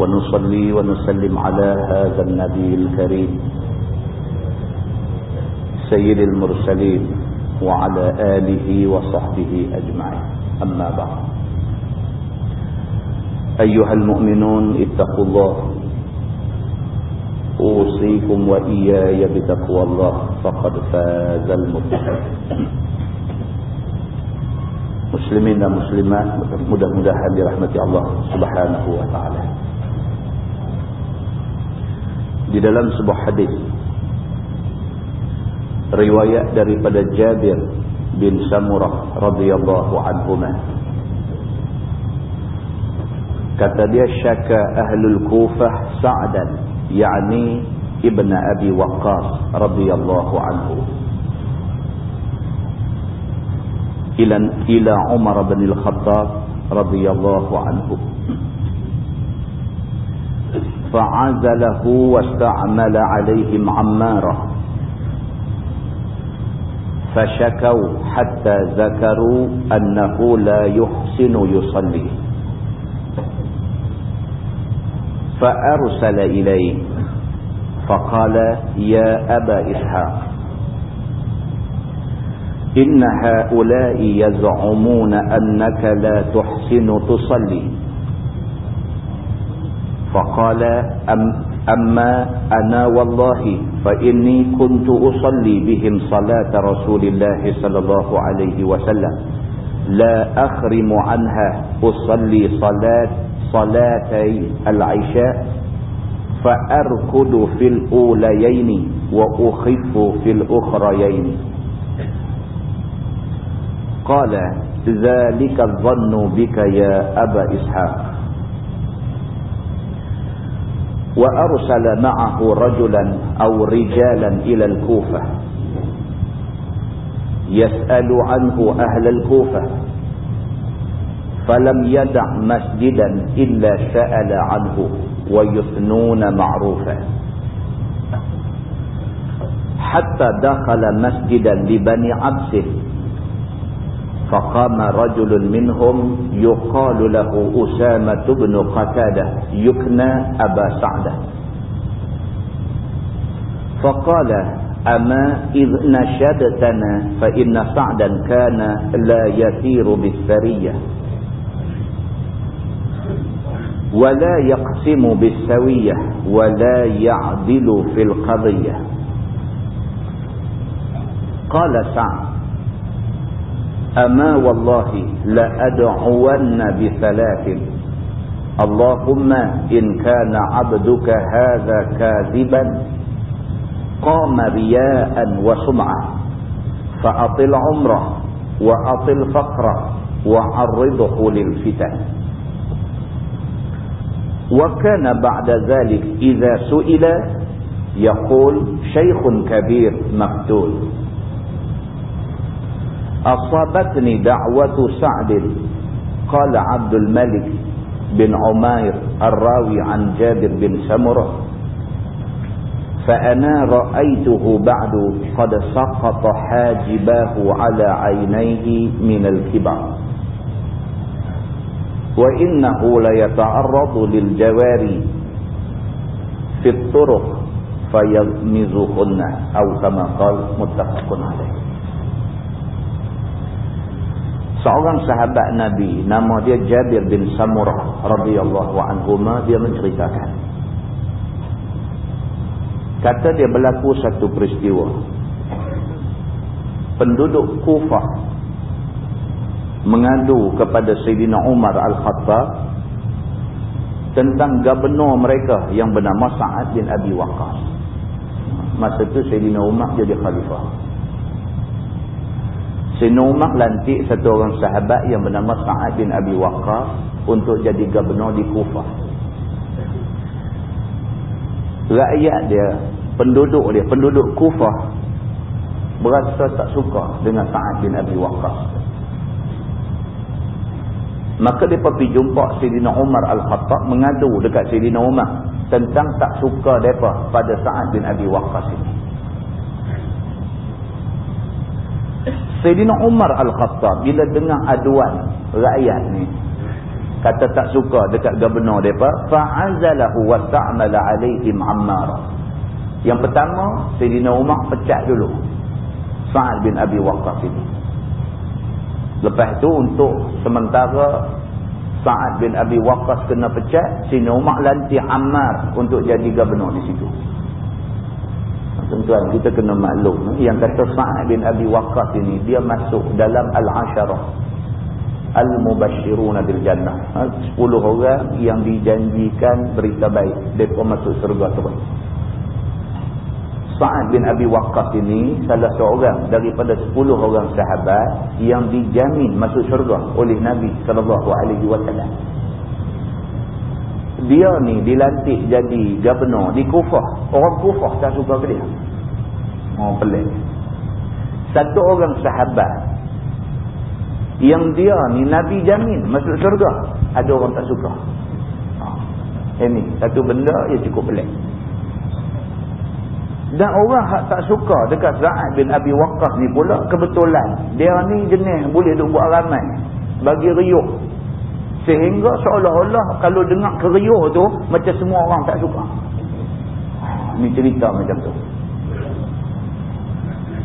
ونصلي ونسلم على هذا النبي الكريم سيد المرسلين وعلى آله وصحبه أجمعين. أما بعد. أيها المؤمنون اتقوا الله. أوصيكم وإياي بتقوى الله. فقد فاز muslimin dan muslimat mudah-mudahan dirahmati Subhanahu wa taala. Di dalam sebuah hadis. Riwayat daripada Jabir bin Samurah radhiyallahu anhu kata dia syaka ahlul kufah sa'dan yakni ibn abi waqqas radhiyallahu anhu. Ila ila Umar bin Al-Khattab radhiyallahu anhu فعزله واستعمل عليهم عماره. فشكوا حتى ذكروا أنه لا يحسن يصلي. فأرسل إليه فقال يا أبا إسحاق إن هؤلاء يزعمون أنك لا تحسن تصلي. فقال أم أما أنا والله فإني كنت أصلي بهم صلاة رسول الله صلى الله عليه وسلم. لا أخرم عنها أصلي صلاة صلاتي العشاء فأركض في الأوليين وأخف في الأخريين. قال ذلك الظن بك يا أبا إسحاق. وأرسل معه رجلا أو رجالا إلى الكوفة. يسأل عنه أهل الكوفة. فلم يدع مسجدا إلا سأل عنه ويثنون معروفا. حتى دخل مسجدا لبني عبسه. فقام رجل منهم يقال له أسامة بن قتادة يكنى أبا سعدة. فقال أما إذ نشدتنا فإن سعدا كان لا يسير بالسرية. ولا يقسم بالسوية ولا يعدل في القضية. قال سعد أما والله لأدعون بثلاث. اللهم إن كان عبدك هذا كاذبا قام رياء وسمعة فأطل عمره وأطل فقره وعرضه للفتن. وكان بعد ذلك إذا سئل يقول شيخ كبير مقتول. أصابتني دعوة سعد قال عبد الملك بن عمير الراوي عن جابر بن سمرة فأنا رأيته بعد قد سقط حاجباه على عينيه من الكبر. وإنه ليتعرض للجواري في الطرق فيغمزهن أو كما قال متفق عليه. Seorang sahabat Nabi nama dia Jabir bin Samurah radhiyallahu anhu dia menceritakan. Kata dia berlaku satu peristiwa. Penduduk Kufah mengadu kepada Sayyidina Umar Al-Khattab tentang gubernur mereka yang bernama Sa'ad bin Abi Waqqas. Masa itu Sayyidina Umar jadi khalifah Sayyidina Umar lantik satu orang sahabat yang bernama Sa'ad bin Abi Waqqas untuk jadi gubernur di Kufah. rakyat dia penduduk dia penduduk kufah berasa tak suka dengan Sa'ad bin Abi Waqqas maka dia pergi jumpa Sayyidina Umar Al-Khattab mengadu dekat Sayyidina Umar tentang tak suka mereka pada Sa'ad bin Abi Waqqas ini Sayyidina Umar Al-Khattab bila dengar aduan rakyat ni kata tak suka dekat gubernur mereka fa'azalahu wasta'amala alaihim ammar. Yang pertama Sayyidina Umar pecat dulu Sa'ad bin Abi Waqqas ini. Lepas tu untuk sementara Sa'ad bin Abi Waqqas kena pecat Sayyidina Umar lantik Ammar untuk jadi gubernur di situ tuan kita kena maklum yang kata Sa'ad bin Abi Waqqas ini dia masuk dalam Al-Asharah Al-Mubashiruna bil Jannah. Ha, 10 orang yang dijanjikan berita baik. Mereka masuk surga terbaik. Sa'ad bin Abi Waqqas ini salah seorang daripada 10 orang sahabat yang dijamin masuk surga oleh Nabi SAW. Dia ni dilantik jadi gubernur di Kufah. Orang Kufah tak suka ke dia. Oh pelik. Satu orang sahabat yang dia ni Nabi jamin masuk syurga ada orang tak suka ini satu benda yang cukup pelik dan orang hak tak suka dekat Za'ad bin Abi Waqqas ni pula kebetulan dia ni jenis boleh duk buat ramai bagi riuh sehingga seolah-olah kalau dengar keriuh tu macam semua orang tak suka. Ha, ni cerita macam tu.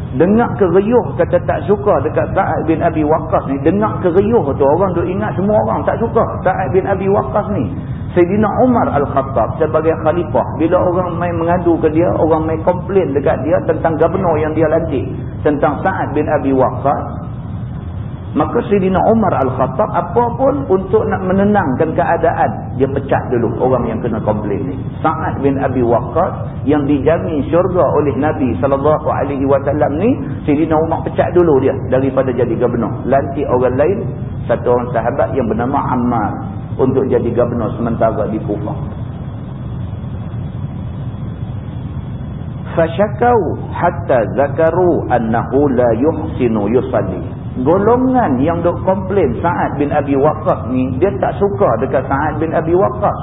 Dengar keriuh kata tak suka dekat Sa'ad bin Abi Waqqas ni dengar keriuh tu orang duk ingat semua orang tak suka Sa'ad bin Abi Waqqas ni. Sayyidina Umar Al-Khattab sebagai khalifah bila orang main mengadu ke dia orang main komplain dekat dia tentang gubernur yang dia lantik tentang Sa'ad bin Abi Waqqas Maka Sayyidina Umar Al-Khattab apa pun untuk nak menenangkan keadaan. Dia pecat dulu orang yang kena komplain ni. Sa'ad bin Abi Waqqas yang dijamin syurga oleh Nabi SAW ni. Sayyidina Umar pecat dulu dia daripada jadi gubernur. Lantik orang lain. Satu orang sahabat yang bernama Ammar. Untuk jadi gubernur sementara di Kufah. Fashakau hatta zakaru annahu la yuhsinu yusalli golongan yang dok komplain Sa'ad bin Abi Waqqas ni dia tak suka dekat Sa'ad bin Abi Waqqas.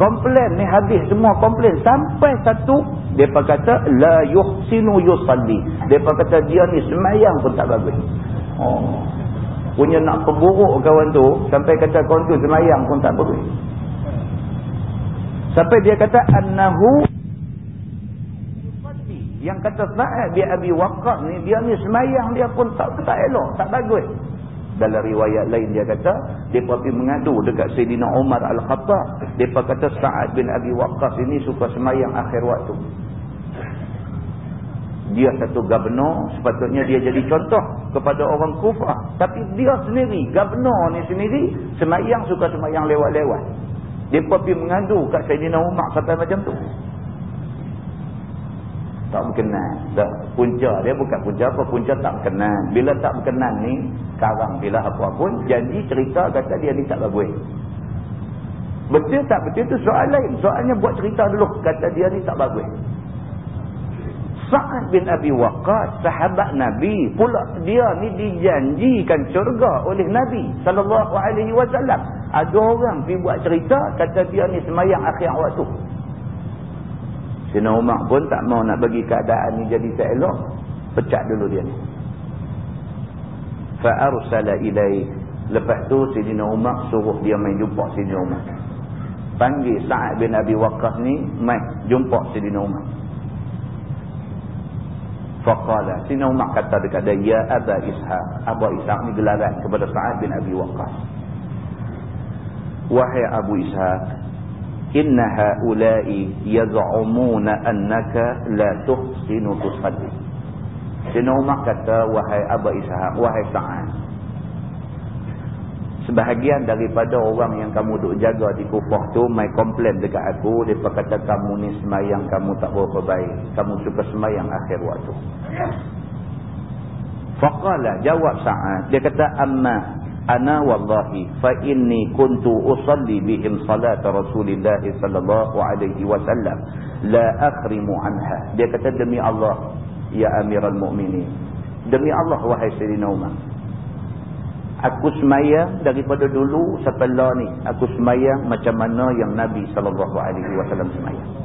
Komplain ni habis semua komplain. Sampai satu depa kata la yuhsinu yusalli. Depa kata dia ni semayang pun tak bagus. Oh. Punya nak perburuk kawan tu sampai kata kawan tu semayang pun tak bagus. Sampai dia kata annahu yang kata Sa'ad bin Abi Waqqas ni dia ni semayang dia pun tak tak elok, tak bagus. Dalam riwayat lain dia kata, depa pergi mengadu dekat Sayyidina Umar Al-Khattab. Depa kata Sa'ad bin Abi Waqqas ini suka semayang akhir waktu. Dia satu gubernur, sepatutnya dia jadi contoh kepada orang Kufah. Tapi dia sendiri, gubernur ni sendiri, semayang suka semayang lewat-lewat. Depa pergi mengadu kat Sayyidina Umar sampai macam tu tak berkenan. Tak punca dia bukan punca apa punca tak berkenan. Bila tak berkenan ni sekarang bila apa pun janji cerita kata dia ni tak bagus. Betul tak betul tu soal lain. Soalnya buat cerita dulu kata dia ni tak bagus. Sa'ad bin Abi Waqqas sahabat Nabi pula dia ni dijanjikan syurga oleh Nabi sallallahu alaihi wasallam. Ada orang pergi buat cerita kata dia ni semayang akhir waktu Sina Umar pun tak mau nak bagi keadaan ni jadi tak elok. Pecat dulu dia ni. Fa'arsala ilaih. Lepas tu Sidina Umar suruh dia main jumpa Sidina Umar. Panggil Sa'ad bin Abi Waqqas ni main jumpa Sidina Umar. Faqala. Sidina Umar kata dekat dia, Ya Aba Ishaq. Aba Ishaq ni gelaran kepada Sa'ad bin Abi Waqqas. Wahai Abu Ishaq inna haula'i yaz'umuna annaka la tuhsinu tusalli Sina Umar kata wahai Abu Ishaq wahai Sa'ad sebahagian daripada orang yang kamu duk jaga di Kufah tu mai komplain dekat aku depa kata kamu ni semayang kamu tak berapa baik kamu suka semayang akhir waktu. Faqala jawab Sa'ad dia kata amma ana wallahi fa inni kuntu usalli bihim salat rasulillah sallallahu alaihi wasallam. La akhrimu anha. Dia kata demi Allah ya amiral mukminin demi Allah wahai sayyidina Umar. Aku semayang daripada dulu sampai ni. Aku semayang macam mana yang Nabi sallallahu alaihi wasallam semayang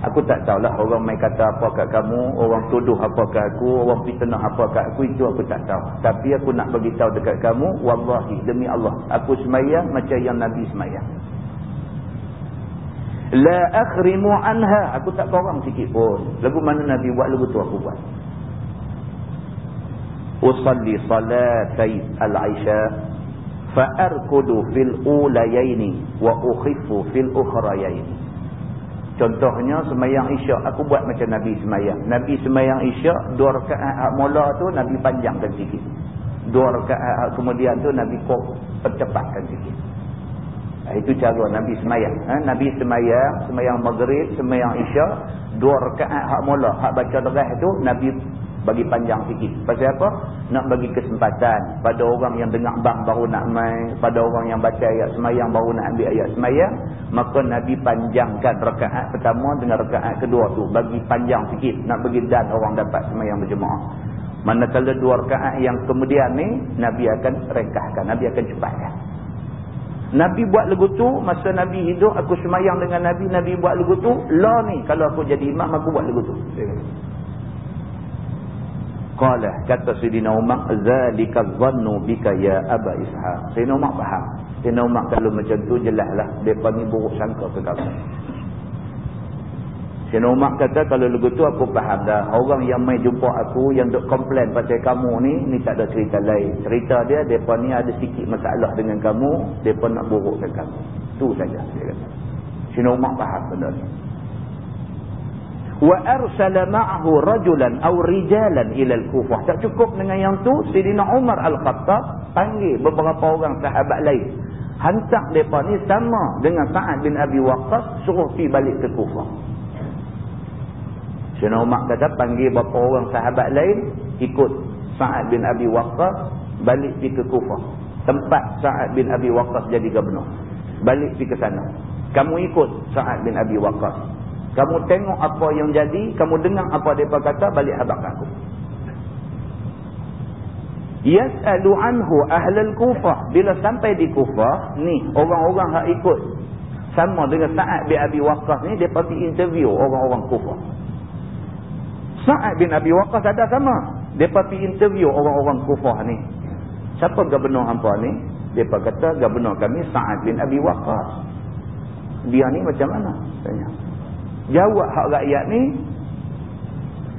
Aku tak tahulah orang main kata apa kat kamu, orang tuduh apa kat aku, orang fitnah apa kat aku, itu aku tak tahu. Tapi aku nak bagi tahu dekat kamu, wallahi demi Allah, aku semayang macam yang Nabi semayang. La akhrimu anha, aku tak korang sikit pun. Lagu mana Nabi buat, lagu tu aku buat. Usalli salatai al-aisha fa'arkudu fil ulayaini wa ukhifu fil ukhrayaini. Contohnya semayang isyak aku buat macam Nabi semayang. Nabi semayang isyak dua rakaat hak mula tu Nabi panjangkan sikit. Dua rakaat hak kemudian tu Nabi kok percepatkan sikit. Ha, itu cara Nabi semayang. Ha? Nabi semayang, semayang maghrib, semayang isyak, dua rakaat hak mula, hak baca derah tu Nabi bagi panjang sikit. Pasal apa? Nak bagi kesempatan pada orang yang dengar bang baru nak main, pada orang yang baca ayat semayang baru nak ambil ayat semayang, maka Nabi panjangkan rakaat pertama dengan rakaat kedua tu. Bagi panjang sikit, nak bagi dan orang dapat semayang berjemaah. Manakala dua rakaat yang kemudian ni, Nabi akan rekahkan, Nabi akan cepatkan. Nabi buat lagu tu, masa Nabi hidup, aku semayang dengan Nabi, Nabi buat lagu tu, lah ni, kalau aku jadi imam, aku buat lagu tu. Qala kata Sayyidina Umar zalika dhannu bika ya Aba Ishaq. Sayyidina Umar faham. Sayyidina Umar kalau macam tu jelaslah depa ni buruk sangka ke kamu. Sayyidina Umar kata kalau lagu tu aku faham dah. Orang yang mai jumpa aku yang duk komplain pasal kamu ni ni tak ada cerita lain. Cerita dia depa ni ada sikit masalah dengan kamu, depa nak burukkan kamu. Tu saja dia kata. Sayyidina Umar faham benda ni wa arsala ma'ahu rajulan aw rijalan ila al-kufah tak cukup dengan yang tu Sayyidina Umar Al-Khattab panggil beberapa orang sahabat lain. Hantar depa ni sama dengan Sa'ad bin Abi Waqqas suruh pi balik ke Kufah. Sayyidina Umar kata panggil beberapa orang sahabat lain ikut Sa'ad bin Abi Waqqas balik pi ke Kufah. Tempat Sa'ad bin Abi Waqqas jadi gubernur. Balik pi ke sana. Kamu ikut Sa'ad bin Abi Waqqas kamu tengok apa yang jadi, kamu dengar apa mereka kata, balik habak aku. Yas'alu anhu ahlal kufah. Bila sampai di kufah, ni orang-orang yang ikut. Sama dengan Sa'ad bin Abi Waqqas ni, dia pergi interview orang-orang kufah. Sa'ad bin Abi Waqqas ada sama. Dia pergi interview orang-orang kufah ni. Siapa gubernur hampa ni? Dia kata gubernur kami Sa'ad bin Abi Waqqas. Dia ni macam mana? Tanya jawab hak rakyat ni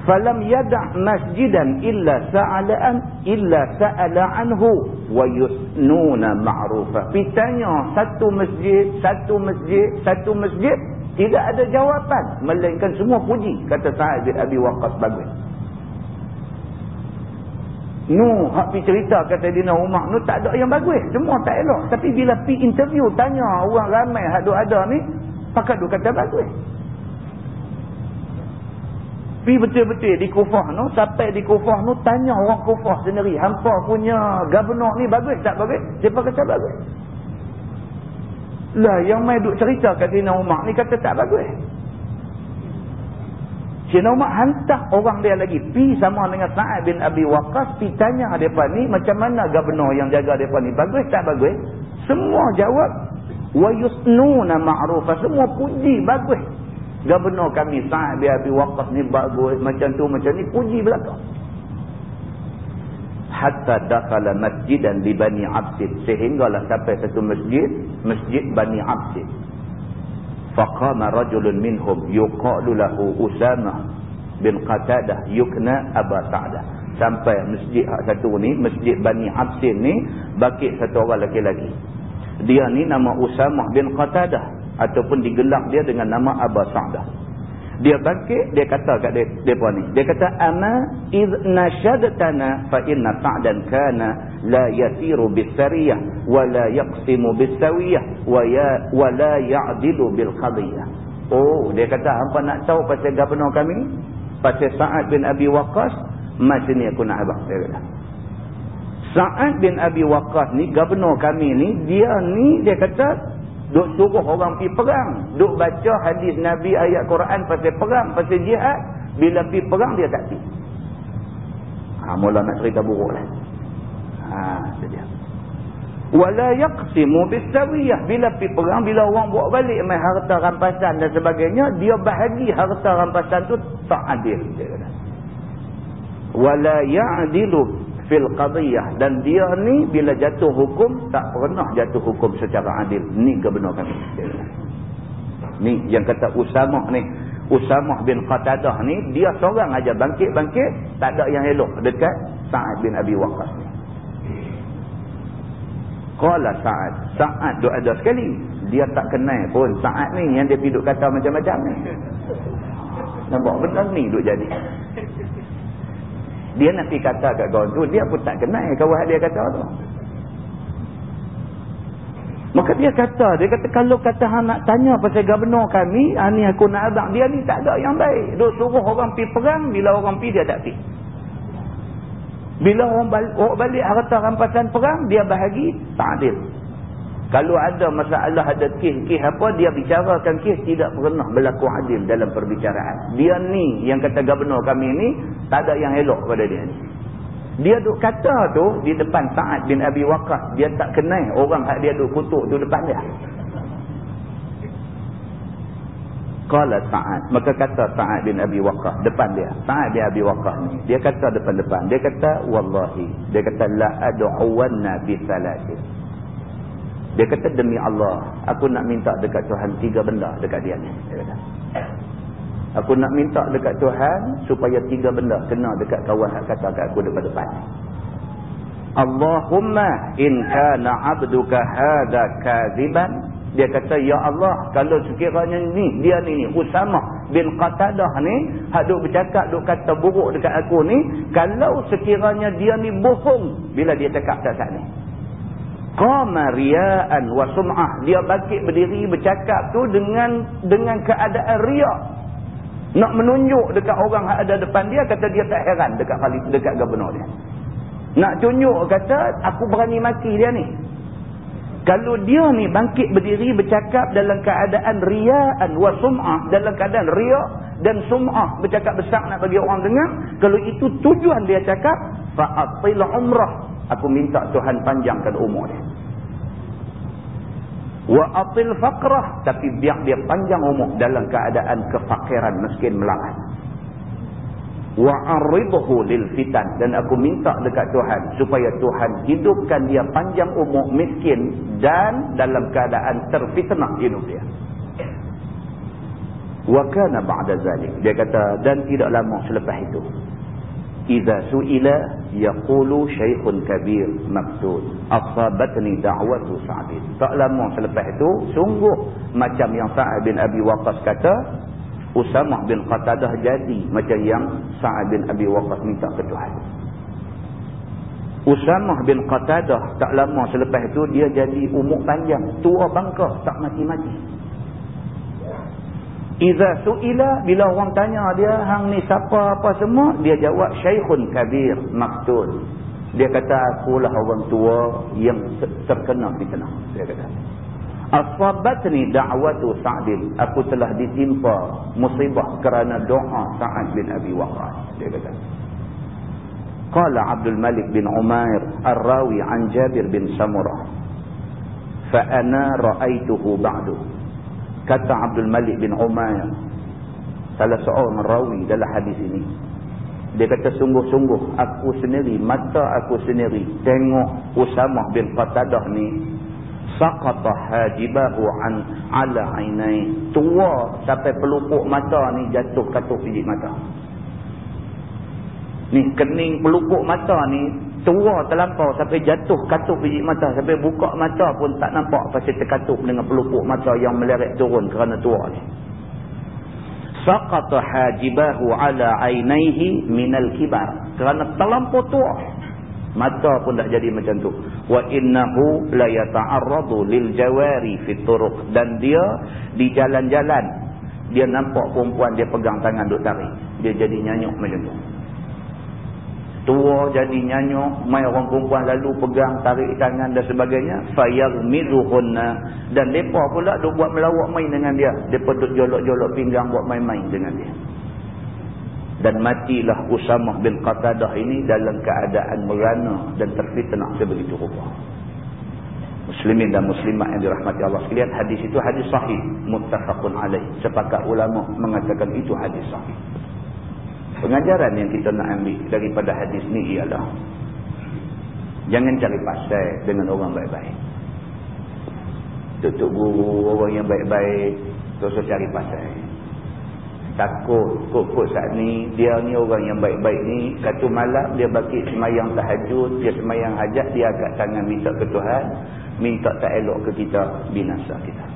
falam yada' masjidan illa sa'alan illa sa'ala anhu wa yusnuna ma'rufa pitanya satu masjid satu masjid satu masjid tidak ada jawapan melainkan semua puji kata Sa'id bin Abi Waqqas bagus Nu, hak pi cerita kata Dina Umar nu tak ada yang bagus. Semua tak elok. Tapi bila pi interview tanya orang ramai hak ada ni, pakat duk kata bagus. Pi betul-betul di kufah tu, sampai di kufah tu, tanya orang kufah sendiri. Hampa punya gubernur ni bagus tak bagus? Siapa kata bagus? Lah, yang main duk cerita kat Sina Umar ni kata tak bagus. Sina Umar hantar orang dia lagi. Pi sama dengan Sa'ad bin Abi Waqas, pi tanya mereka ni, macam mana gubernur yang jaga mereka ni? Bagus tak bagus? Semua jawab. Wa yusnuna ma'rufah. Semua puji, bagus. Gubernur kami Sa'ad bin Abi Waqqas ni bagus macam tu macam ni puji belakang. Hatta dakhala masjidan li Bani Absid sehinggalah sampai satu masjid, masjid Bani Absid. Faqama rajulun minhum yuqalu lahu Usamah bin Qatadah yukna Aba Sa'dah. Sampai masjid satu ni, masjid Bani Absid ni bakit satu orang lelaki-lelaki. Dia ni nama Usamah bin Qatadah ataupun digelar dia dengan nama Aba Sa'dah. Dia bangkit, dia kata kat dia, dia ni. Dia kata, Ama iz nasyadatana fa inna sa'dan kana la yasiru bisariyah wa la yaqsimu bisawiyah wa, ya, wa la ya'dilu bil khadiyah. Oh, dia kata, apa nak tahu pasal gubernur kami? Pasal Sa'ad bin Abi Waqas? Macam ni aku nak abang. Dia kata. Sa'ad bin Abi Waqqas ni, gubernur kami ni, dia ni, dia kata, duk suruh orang pergi perang. Duk baca hadis Nabi ayat Quran pasal perang, pasal jihad. Bila pergi perang, dia tak pergi. Ha, mula nak cerita buruk lah. Ha. Wala yaqsimu bisawiyah. Bila pergi perang, bila orang buat balik main harta rampasan dan sebagainya, dia bahagi harta rampasan tu tak adil. Wala ya'dilu fil qadiyah. Dan dia ni bila jatuh hukum tak pernah jatuh hukum secara adil. Ni kebenaran kami. Ni yang kata Usamah ni. Usamah bin Qatadah ni dia seorang aja bangkit-bangkit tak ada yang elok. Dekat Sa'ad bin Abi Waqqas ni. Qala Sa'ad. Sa'ad duk ada sekali. Dia tak kenal pun Sa'ad ni yang dia piduk kata macam-macam ni. Nampak benar ni duk jadi dia pergi kata kat kawan tu, dia pun tak kenal kawan dia kata tu. Maka dia kata, dia kata kalau kata hang nak tanya pasal gubernur kami, ah, ni aku nak abang, dia ni tak ada yang baik. Dia suruh orang pergi perang, bila orang pergi dia tak pergi. Bila orang balik, orang balik harta rampasan perang, dia bahagi, tak adil. Kalau ada masalah, ada kes-kes apa, dia bicarakan kes tidak pernah berlaku adil dalam perbicaraan. Dia ni yang kata gubernur kami ni, tak ada yang elok pada dia ni. Dia duk kata tu di depan Sa'ad bin Abi Waqqas. Dia tak kenal orang yang dia duk kutuk tu depan dia. Kala Sa'ad. Maka kata Sa'ad bin Abi Waqqas depan dia. Sa'ad bin Abi Waqqas ni. Dia kata depan-depan. Dia kata, Wallahi. Dia kata, La adu'uwanna bisalatin. Dia kata demi Allah, aku nak minta dekat Tuhan tiga benda dekat dia ni. Dia kata. Aku nak minta dekat Tuhan supaya tiga benda kena dekat kawan yang kata kat aku depan-depan. Allahumma in kana 'abduka hadha kadhiban dia kata ya Allah kalau sekiranya ni dia ni ni Usama bin Qatadah ni hak duk bercakap duk kata buruk dekat aku ni kalau sekiranya dia ni bohong bila dia cakap saat ni qama riya'an wa sum'ah. Dia bangkit berdiri bercakap tu dengan dengan keadaan riya. Nak menunjuk dekat orang yang ada depan dia kata dia tak heran dekat dekat gubernur dia. Nak tunjuk kata aku berani maki dia ni. Kalau dia ni bangkit berdiri bercakap dalam keadaan riya'an wa sum'ah dalam keadaan riya dan sum'ah bercakap besar nak bagi orang dengar kalau itu tujuan dia cakap fa'atil umrah Aku minta Tuhan panjangkan umur dia. Wa atil faqrah. Tapi biar dia panjang umur dalam keadaan kefakiran miskin melarat. Wa arribuhu lil fitan. Dan aku minta dekat Tuhan. Supaya Tuhan hidupkan dia panjang umur miskin. Dan dalam keadaan terfitnah hidup dia. Wa kana ba'da. Dia kata dan tidak lama selepas itu. Iza su'ila yaqulu syaikhun kabir maktul asabatni da'watu sa'id tak lama selepas itu sungguh macam yang Sa'ad bin Abi Waqqas kata Usamah bin Qatadah jadi macam yang Sa'ad bin Abi Waqqas minta ke Tuhan Usamah bin Qatadah tak lama selepas itu dia jadi umur panjang tua bangka tak mati-mati Iza su'ila bila orang tanya dia hang ni siapa apa semua dia jawab syaikhun kabir maktul. Dia kata akulah orang tua yang terkena fitnah. Dia kata. Asabatni da'watu Sa'din. Aku telah ditimpa musibah kerana doa Sa'ad bin Abi Waqqas. Dia kata. Qala Abdul Malik bin Umair ar-rawi an Jabir bin Samurah. Fa ana ra'aituhu ba'du kata Abdul Malik bin Umair salah seorang rawi dalam hadis ini dia kata sungguh-sungguh aku sendiri mata aku sendiri tengok Usamah bin Qatadah ni saqata hajibahu an ala ainai tua sampai pelupuk mata ni jatuh katuk biji mata. Ni kening pelupuk mata ni tua terlampau sampai jatuh katuk biji mata. Sampai buka mata pun tak nampak pasal terkatuk dengan pelupuk mata yang meleret turun kerana tua ni. Saqata hajibahu ala ainaihi minal kibar. Kerana terlampau tua mata pun tak jadi macam tu. Wa innahu la yata'arradu lil jawari fit turuq. Dan dia di jalan-jalan dia nampak perempuan dia pegang tangan duk tarik. Dia jadi nyanyuk macam tu tua jadi nyanyuk mai orang perempuan lalu pegang tarik tangan dan sebagainya fayarmiduhunna dan depa pula duk buat melawak main dengan dia. Depa duk jolok-jolok pinggang buat main-main dengan dia. Dan matilah Usamah bin Qatadah ini dalam keadaan merana dan terfitnah sebegitu rupa. Muslimin dan muslimat yang dirahmati Allah sekalian hadis itu hadis sahih. Muttafaqun alaih. Sepakat ulama mengatakan itu hadis sahih Pengajaran yang kita nak ambil daripada hadis ni ialah jangan cari pasal dengan orang baik-baik. Tutup guru orang yang baik-baik terus cari pasal. Takut kok-kok saat ni dia ni orang yang baik-baik ni satu malam dia bagi semayang tahajud, dia semayang hajat, dia angkat tangan minta ke Tuhan, minta tak elok ke kita binasa kita.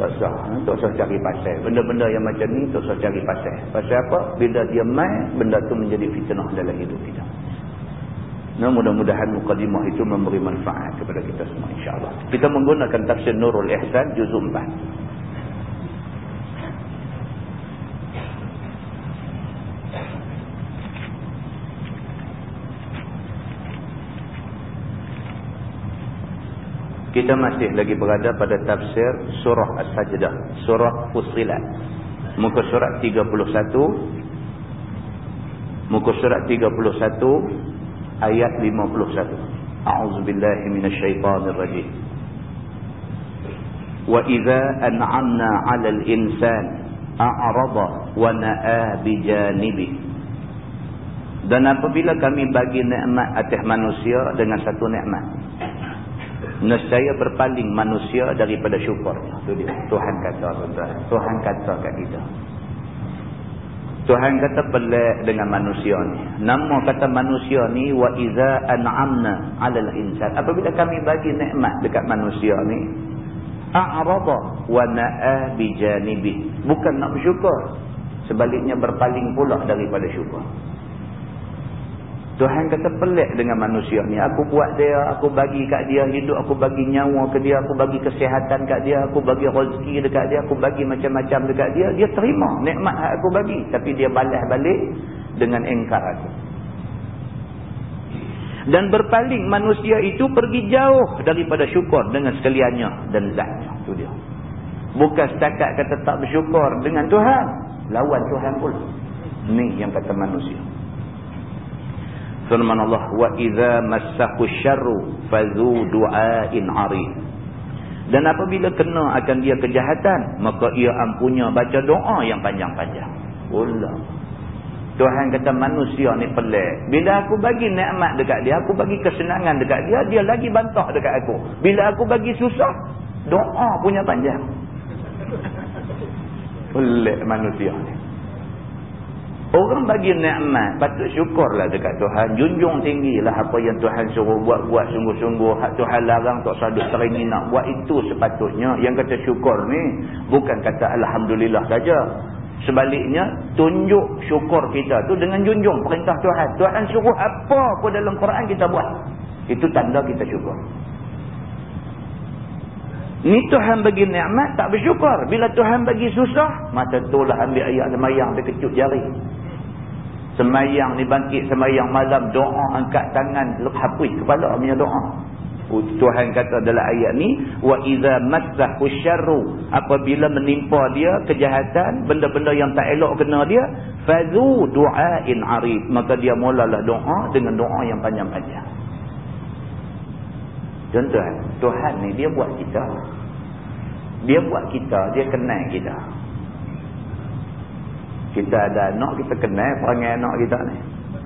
Tak usah. Ha? Tak usah cari pasal. Benda-benda yang macam ni tak usah cari pasal. Pasal apa? Bila dia main, benda tu menjadi fitnah dalam hidup kita. Nah, mudah-mudahan mukadimah itu memberi manfaat kepada kita semua insyaAllah. Kita menggunakan tafsir Nurul Ihsan juzul 4. Kita masih lagi berada pada tafsir surah As-Sajdah, surah Fussilat. Muka surat 31 Muka surat 31 ayat 51. A'udzubillahi minasyaitonir rajim. Wa idza an'amna 'alal insan a'rada wa na'a bi janibi. Dan apabila kami bagi nikmat atas manusia dengan satu nikmat nescaya berpaling manusia daripada syukur. Itu dia. Tuhan kata tuan-tuan. Tuhan kata kat kita. Tuhan kata pelik dengan manusia ni. Nama kata manusia ni wa iza an'amna 'alal insan. Apabila kami bagi nikmat dekat manusia ni, a'rada wa na'a bi janibi. Bukan nak bersyukur. Sebaliknya berpaling pula daripada syukur. Tuhan kata pelik dengan manusia ni. Aku buat dia, aku bagi kat dia hidup, aku bagi nyawa ke dia, aku bagi kesihatan kat dia, aku bagi rezeki dekat dia, aku bagi macam-macam dekat dia. Dia terima nikmat yang aku bagi. Tapi dia balas balik dengan engkar aku. Dan berpaling manusia itu pergi jauh daripada syukur dengan sekaliannya dan zatnya. Itu dia. Bukan setakat kata tak bersyukur dengan Tuhan. Lawan Tuhan pula. Ni yang kata manusia firman Allah wa idza massahu syarru fazu du'ain arid dan apabila kena akan dia kejahatan maka ia ampunya baca doa yang panjang-panjang. Allah Tuhan kata manusia ni pelik. Bila aku bagi nikmat dekat dia aku bagi kesenangan dekat dia dia lagi bantah dekat aku. Bila aku bagi susah doa punya panjang. Pelik manusia ni Orang bagi nikmat, patut syukurlah dekat Tuhan. Junjung tinggilah apa yang Tuhan suruh buat-buat sungguh-sungguh. Hak Tuhan larang tak sadut teringin buat itu sepatutnya. Yang kata syukur ni, bukan kata Alhamdulillah saja. Sebaliknya, tunjuk syukur kita tu dengan junjung perintah Tuhan. Tuhan suruh apa pun dalam Quran kita buat. Itu tanda kita syukur. Ni Tuhan bagi nikmat tak bersyukur. Bila Tuhan bagi susah, masa itulah ambil ayat semayang dia kecut jari. Semayang ni bangkit semayang malam doa angkat tangan hapus kepala punya doa. Tuhan kata dalam ayat ni wa idza massahu syarru apabila menimpa dia kejahatan benda-benda yang tak elok kena dia fazu du'ain arif maka dia mulalah doa dengan doa yang panjang-panjang. Contoh Tuhan ni dia buat kita. Dia buat kita, dia kenal kita. Kita ada anak, kita kenal perangai anak kita ni.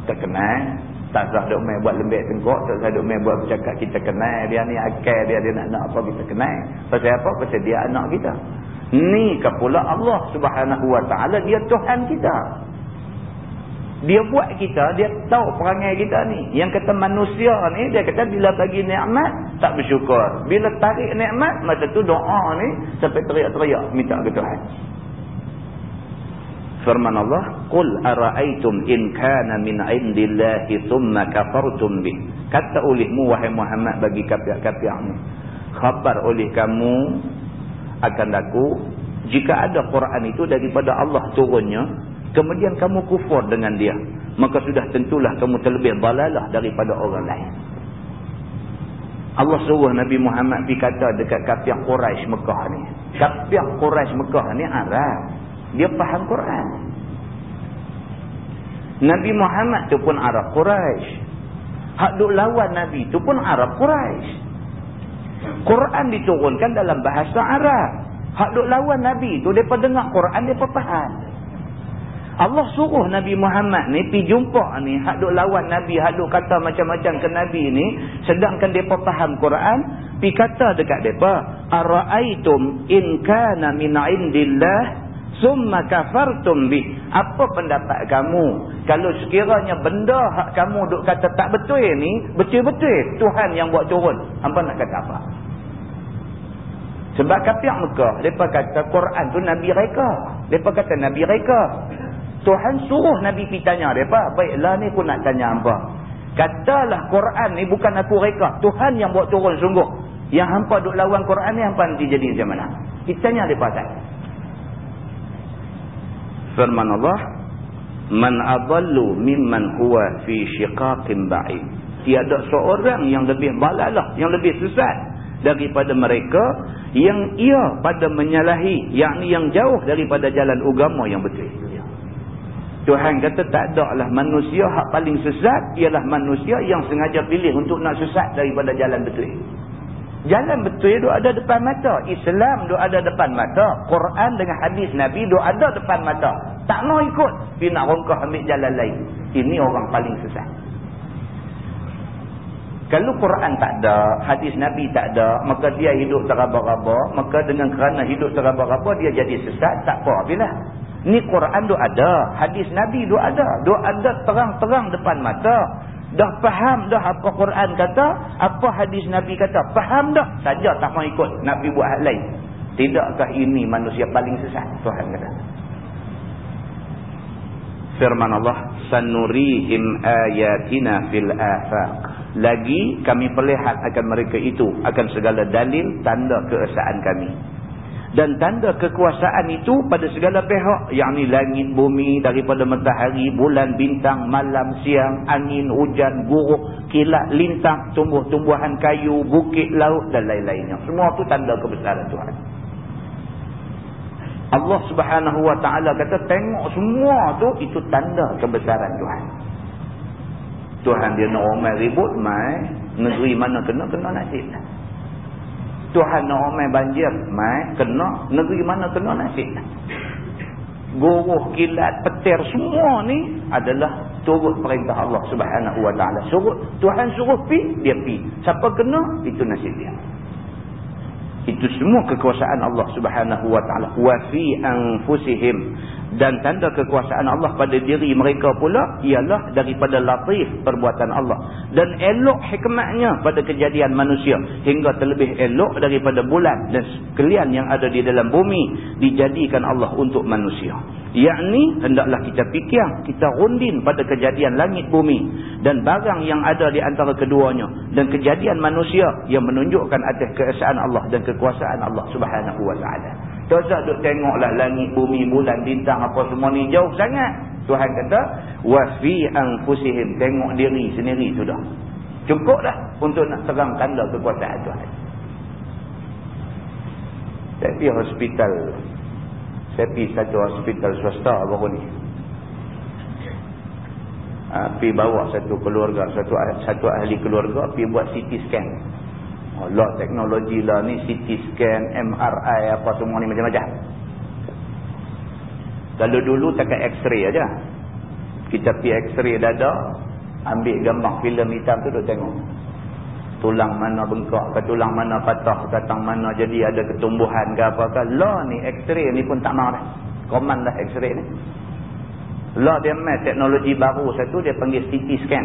Kita kenal. Tak sah duk main buat lembek tengkok, tak sah duk main buat bercakap, kita kenal. Dia ni akal dia, dia nak nak apa, kita kenal. Pasal apa? Pasal dia anak kita. Ni ke pula Allah subhanahu wa ta'ala, dia Tuhan kita. Dia buat kita, dia tahu perangai kita ni. Yang kata manusia ni, dia kata bila bagi nikmat, tak bersyukur. Bila tarik nikmat, masa tu doa ni, sampai teriak-teriak minta ke Tuhan firman Allah qul araaitum in kana min indillahi thumma kafartum bi kata olehmu wahai Muhammad bagi kafir-kafir ni khabar oleh kamu akan aku jika ada Quran itu daripada Allah turunnya kemudian kamu kufur dengan dia maka sudah tentulah kamu terlebih balalah daripada orang lain. Allah suruh Nabi Muhammad pergi kata dekat kapiak Quraisy Mekah ni. Kapiak Quraisy Mekah ni Arab. Dia faham Quran. Nabi Muhammad tu pun Arab Quraisy. Hak duk lawan Nabi tu pun Arab Quraisy. Quran diturunkan dalam bahasa Arab. Hak duk lawan Nabi tu depa dengar Quran depa faham. Allah suruh Nabi Muhammad ni pi jumpa ni hak duk lawan Nabi, hak duk kata macam-macam ke Nabi ni, sedangkan depa faham Quran, pi kata dekat depa, "Ara'aitum in kana min 'indillah summa kafartum bi?" Apa pendapat kamu kalau sekiranya benda hak kamu duk kata tak betul ni, betul-betul Tuhan yang buat turun? Hangpa nak kata apa? Sebab kafir Mekah, mereka kata Quran tu Nabi mereka. Mereka kata Nabi mereka. Tuhan suruh Nabi pergi tanya mereka. Baiklah ni pun nak tanya hampa. Katalah Quran ni bukan aku reka. Tuhan yang buat turun sungguh. Yang hampa duk lawan Quran ni hampa nanti jadi macam mana? Kita tanya mereka tak? Firman Allah. Man adallu mimman huwa fi syiqaqin ba'id. Tiada seorang yang lebih balalah. Yang lebih sesat. Daripada mereka yang ia pada menyalahi. Yang yang jauh daripada jalan agama yang betul. Tuhan kata tak ada lah manusia hak paling sesat ialah manusia yang sengaja pilih untuk nak sesat daripada jalan betul. Jalan betul itu ada depan mata. Islam itu ada depan mata. Quran dengan hadis Nabi itu ada depan mata. Tak mau ikut. Dia nak rongkah ambil jalan lain. Ini orang paling sesat. Kalau Quran tak ada, hadis Nabi tak ada, maka dia hidup teraba-raba. Maka dengan kerana hidup teraba-raba, dia jadi sesat. Tak apa. Bila? Ni Quran tu ada. Hadis Nabi tu ada. Tu ada terang-terang depan mata. Dah faham dah apa Quran kata. Apa hadis Nabi kata. Faham dah. Saja tak mau ikut. Nabi buat hal lain. Tidakkah ini manusia paling sesat? Tuhan kata. Firman Allah. Sanurihim ayatina fil afaq. Lagi kami perlihat akan mereka itu. Akan segala dalil tanda keesaan kami dan tanda kekuasaan itu pada segala pihak yakni langit bumi daripada matahari bulan bintang malam siang angin hujan guruk kilat lintang tumbuh-tumbuhan kayu bukit laut dan lain-lainnya. Semua itu tanda kebesaran Tuhan. Allah subhanahu wa ta'ala kata tengok semua tu itu tanda kebesaran Tuhan. Tuhan dia nak orang ribut mai negeri mana kena kena nasib Tuhan nak ramai banjir. Mai, kena. Negeri mana kena nasib. Guruh, kilat, petir, semua ni adalah turut perintah Allah subhanahu wa ta'ala. Suruh, Tuhan suruh pi, dia pi. Siapa kena, itu nasib dia. Itu semua kekuasaan Allah subhanahu wa ta'ala. Wa fi anfusihim dan tanda kekuasaan Allah pada diri mereka pula ialah daripada latif perbuatan Allah. Dan elok hikmatnya pada kejadian manusia. Hingga terlebih elok daripada bulan dan sekalian yang ada di dalam bumi dijadikan Allah untuk manusia. Yakni hendaklah kita fikir kita rundin pada kejadian langit bumi dan barang yang ada di antara keduanya dan kejadian manusia yang menunjukkan atas keesaan Allah dan kekuasaan Allah subhanahu wa ta'ala tak duk tengoklah langit, bumi, bulan, bintang apa semua ni jauh sangat. Tuhan kata, wa fi anfusihim tengok diri sendiri sudah. Cukup dah untuk nak terang tanda kekuasaan Tuhan. Saya pergi hospital. Saya pergi satu hospital swasta baru ni. Ha, pergi bawa satu keluarga, satu satu ahli keluarga, pergi buat CT scan. Oh, lah teknologi lah ni CT scan, MRI apa semua ni macam-macam. Kalau dulu takat x-ray aja. Kita pergi x-ray dada, ambil gambar filem hitam tu duk tengok. Tulang mana bengkak ke tulang mana patah ke tang mana jadi ada ketumbuhan ke apa ke. Lah ni x-ray ni pun tak mau dah. Koman dah x-ray ni. Lah dia main teknologi baru satu dia panggil CT scan.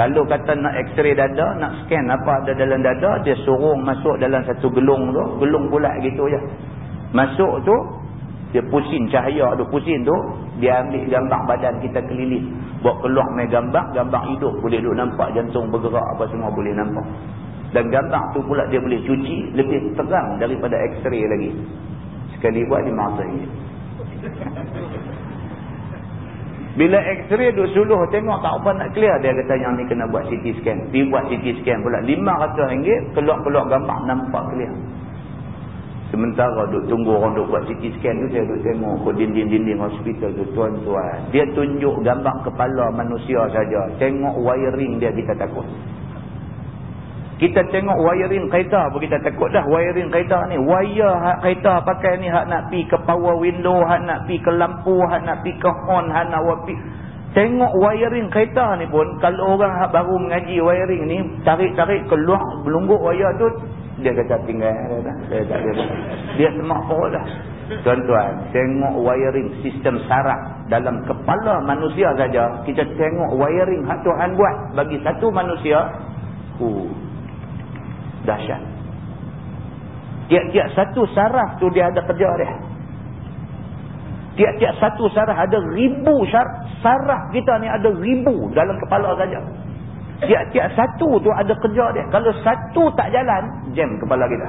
Kalau kata nak x-ray dada, nak scan apa ada dalam dada, dia suruh masuk dalam satu gelung tu. Gelung pula gitu je. Masuk tu, dia pusing cahaya tu. Pusing tu, dia ambil gambar badan kita keliling. Buat keluar main gambar, gambar hidup. Boleh duduk nampak jantung bergerak apa semua boleh nampak. Dan gambar tu pula dia boleh cuci lebih terang daripada x-ray lagi. Sekali buat di mata ini. Bila x-ray duk suluh tengok tak apa nak clear. Dia kata yang ni kena buat CT scan. Pergi buat CT scan pula. RM500 keluar-keluar gambar nampak clear. Sementara duk tunggu orang duk buat CT scan tu saya duk tengok ke dinding-dinding hospital tu tuan-tuan. Dia tunjuk gambar kepala manusia saja. Tengok wiring dia kita takut. Kita tengok wiring kereta pun kita takut dah wiring kereta ni. Wire kereta pakai ni hak nak pi ke power window, hak nak pi ke lampu, hak nak pi ke horn, hak nak pi. Tengok wiring kereta ni pun kalau orang hak baru mengaji wiring ni tarik-tarik keluar belungguk wire tu dia kata tinggal dah. Dia tak ada. Dia semak dah. Tuan-tuan, tengok wiring sistem saraf dalam kepala manusia saja. Kita tengok wiring hak Tuhan buat bagi satu manusia. Uh, dahsyat. Tiap-tiap satu saraf tu dia ada kerja dia. Tiap-tiap satu saraf ada ribu saraf kita ni ada ribu dalam kepala saja. Tiap-tiap satu tu ada kerja dia. Kalau satu tak jalan, jam kepala kita.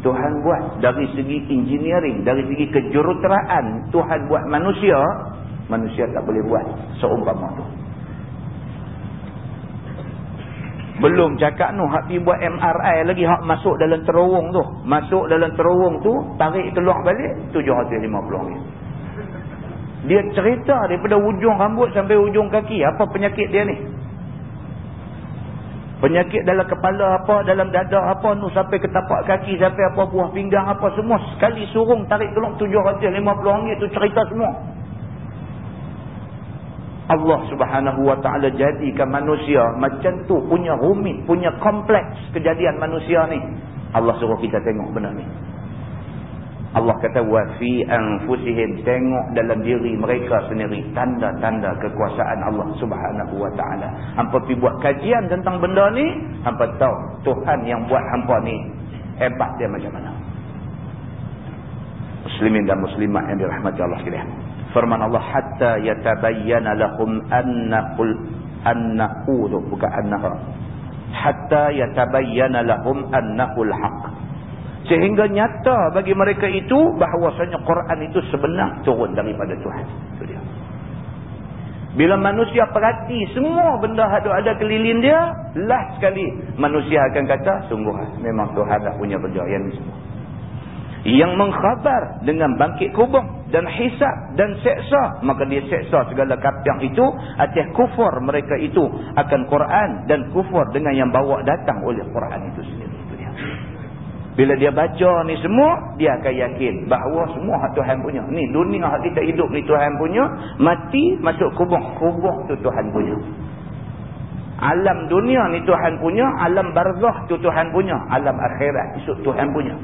Tuhan buat dari segi engineering, dari segi kejuruteraan, Tuhan buat manusia, manusia tak boleh buat seumpama tu. Belum cakap tu, hak pergi buat MRI lagi, hak masuk dalam terowong tu. Masuk dalam terowong tu, tarik keluar balik, RM750. Dia cerita daripada ujung rambut sampai ujung kaki, apa penyakit dia ni? Penyakit dalam kepala apa, dalam dada apa tu, sampai ke tapak kaki, sampai apa buah pinggang apa semua. Sekali surung tarik keluar RM750 tu cerita semua. Allah subhanahu wa ta'ala jadikan manusia macam tu punya rumit, punya kompleks kejadian manusia ni. Allah suruh kita tengok benda ni. Allah kata wa fi anfusihim tengok dalam diri mereka sendiri tanda-tanda kekuasaan Allah Subhanahu wa taala. Hangpa pi buat kajian tentang benda ni, hangpa tahu Tuhan yang buat hangpa ni hebat dia macam mana. Muslimin dan muslimat yang dirahmati Allah sekalian firman Allah hatta yatabayyana lahum annaqul annahu bukan annaha hatta yatabayyana lahum annahul haq. Sehingga nyata bagi mereka itu bahawasanya Quran itu sebenar turun daripada Tuhan. Itu dia. Bila manusia perhati semua benda ada ada keliling dia last sekali manusia akan kata sungguh memang Tuhan dah punya kerja yang ini semua. Yang mengkhabar dengan bangkit kubur dan hisap dan seksa maka dia seksa segala kafir itu atas kufur mereka itu akan Quran dan kufur dengan yang bawa datang oleh Quran itu sendiri. Itu dia. bila dia baca ni semua dia akan yakin bahawa semua Tuhan punya. Ni dunia kita hidup ni Tuhan punya mati masuk kubur. Kubur tu Tuhan punya. Alam dunia ni Tuhan punya alam barzah tu Tuhan punya alam akhirat itu Tuhan punya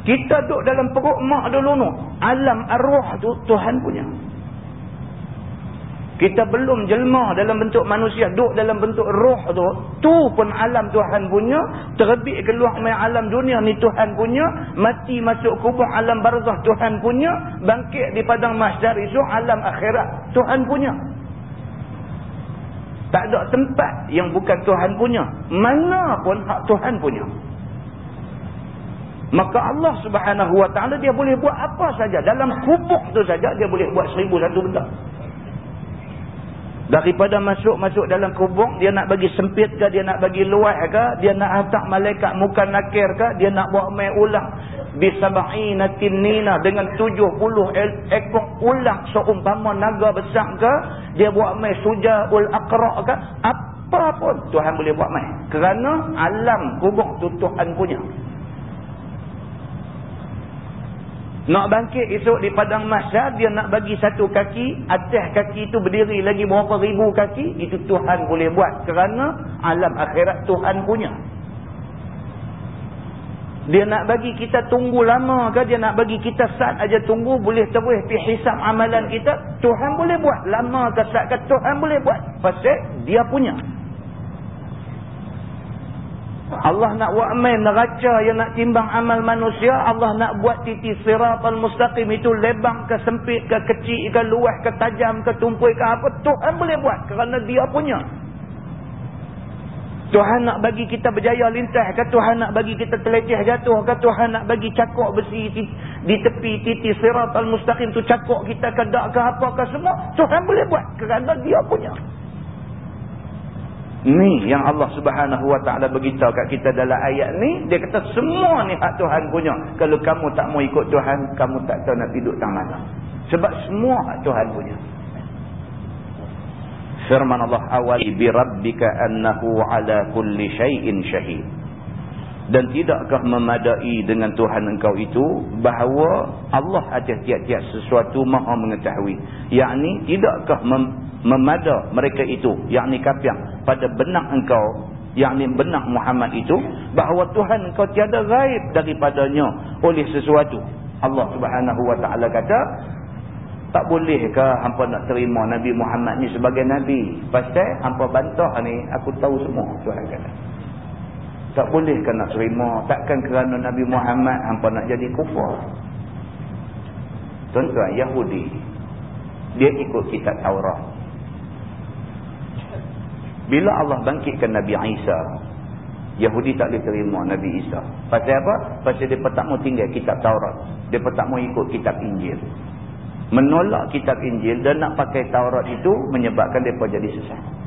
kita duduk dalam perut mak dulu no. Alam arwah tu Tuhan punya. Kita belum jelma dalam bentuk manusia. Duduk dalam bentuk roh tu. Tu pun alam Tuhan punya. Terbit keluar main alam dunia ni Tuhan punya. Mati masuk kubur alam barzah Tuhan punya. Bangkit di padang masyar isu alam akhirat Tuhan punya. Tak ada tempat yang bukan Tuhan punya. Mana pun hak Tuhan punya. Maka Allah subhanahu wa ta'ala dia boleh buat apa saja. Dalam kubuk tu saja dia boleh buat seribu satu benda. Daripada masuk-masuk dalam kubuk, dia nak bagi sempit ke, dia nak bagi luas ke, dia nak hantar malaikat muka nakir ke, dia nak buat main ulang. Dengan tujuh puluh ekor ulang seumpama naga besar ke, dia buat main suja'ul akra' ke, apa pun Tuhan boleh buat main. Kerana alam kubuk tu Tuhan punya. Nak bangkit esok di padang masyar, dia nak bagi satu kaki, atas kaki itu berdiri lagi berapa ribu kaki, itu Tuhan boleh buat. Kerana alam akhirat Tuhan punya. Dia nak bagi kita tunggu lama ke, dia nak bagi kita saat aja tunggu, boleh terus pergi hisap amalan kita, Tuhan boleh buat. Lama ke saat ke, Tuhan boleh buat. Pasal dia punya. Allah nak buat main neraca yang nak timbang amal manusia. Allah nak buat titi siratal mustaqim itu lebang ke sempit ke kecil ke luas ke tajam ke tumpul ke apa. Tuhan boleh buat kerana dia punya. Tuhan nak bagi kita berjaya lintah ke Tuhan nak bagi kita teleceh jatuh ke Tuhan nak bagi cakok besi di tepi titi sirat al-mustaqim tu cakok kita ke tak ke apa ke semua. Tuhan boleh buat kerana dia punya. Ni yang Allah subhanahu wa ta'ala beritahu kat kita dalam ayat ni. Dia kata semua ni hak Tuhan punya. Kalau kamu tak mau ikut Tuhan, kamu tak tahu nak hidup tang mana. Sebab semua hak Tuhan punya. Firman Allah awal bi rabbika annahu ala kulli syai'in syahid dan tidakkah memadai dengan Tuhan engkau itu bahawa Allah atas tiap-tiap sesuatu maha mengetahui? Yakni tidakkah mem memada mereka itu yakni kafir pada benak engkau yakni benak Muhammad itu bahawa Tuhan engkau tiada gaib daripadanya oleh sesuatu? Allah subhanahu wa ta'ala kata tak bolehkah hampa nak terima Nabi Muhammad ni sebagai Nabi? Pasal hampa bantah ni aku tahu semua Tuhan kata tak boleh kan nak terima. Takkan kerana Nabi Muhammad hampa nak jadi kufur. Tuan-tuan Yahudi. Dia ikut kitab Taurat. Bila Allah bangkitkan Nabi Isa. Yahudi tak boleh terima Nabi Isa. Pasal apa? Pasal dia tak mau tinggal kitab Taurat. Dia tak mau ikut kitab Injil. Menolak kitab Injil dan nak pakai Taurat itu menyebabkan mereka jadi sesat.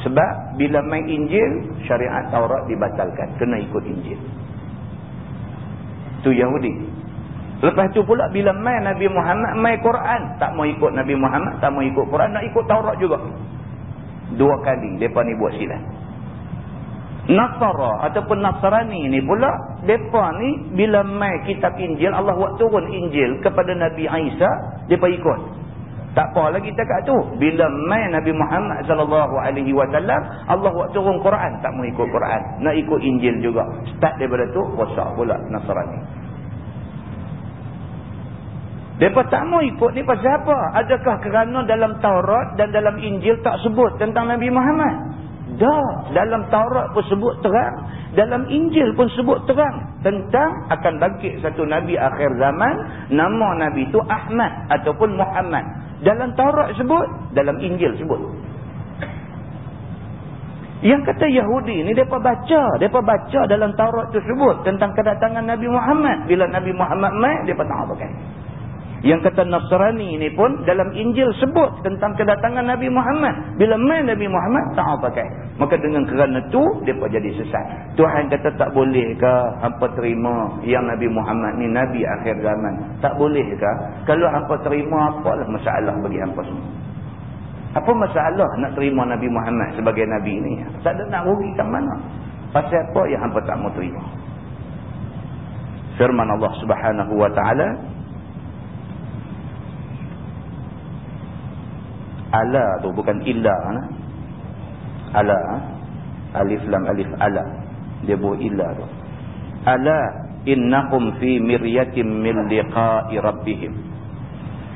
Sebab bila main Injil, syariat Taurat dibatalkan. Kena ikut Injil. Itu Yahudi. Lepas tu pula bila main Nabi Muhammad, main Quran. Tak mau ikut Nabi Muhammad, tak mau ikut Quran, nak ikut Taurat juga. Dua kali mereka ni buat silap. Nasara ataupun Nasrani ni pula, mereka ni bila main kitab Injil, Allah buat turun Injil kepada Nabi Isa, mereka ikut. Tak apa lagi cakap tu. Bila mai Nabi Muhammad sallallahu alaihi wasallam, Allah buat turun Quran, tak mau ikut Quran, nak ikut Injil juga. Start daripada tu rosak pula Nasrani. Depa tak mau ikut ni pasal apa? Adakah kerana dalam Taurat dan dalam Injil tak sebut tentang Nabi Muhammad? Dah, dalam Taurat pun sebut terang, dalam Injil pun sebut terang tentang akan bangkit satu nabi akhir zaman, nama nabi itu Ahmad ataupun Muhammad. Dalam Taurat sebut, dalam Injil sebut. Yang kata Yahudi ni mereka baca, mereka baca dalam Taurat tersebut tentang kedatangan Nabi Muhammad. Bila Nabi Muhammad mai, mereka tak apa kan. Yang kata Nasrani ini pun dalam Injil sebut tentang kedatangan Nabi Muhammad. Bila main Nabi Muhammad, tak pakai. Maka dengan kerana tu mereka jadi sesat. Tuhan kata tak bolehkah hampa terima yang Nabi Muhammad ni Nabi akhir zaman? Tak bolehkah? Kalau hampa terima, apalah masalah bagi hampa semua? Apa masalah nak terima Nabi Muhammad sebagai Nabi ni? Tak ada nak rugikan mana? Pasal apa yang hampa tak mau terima? Firman Allah subhanahu wa ta'ala ala tu bukan illa nah. ala ha? alif lam alif ala. Dia buat illa tu. Ala innahum fi miryatin min liqa'i rabbihim.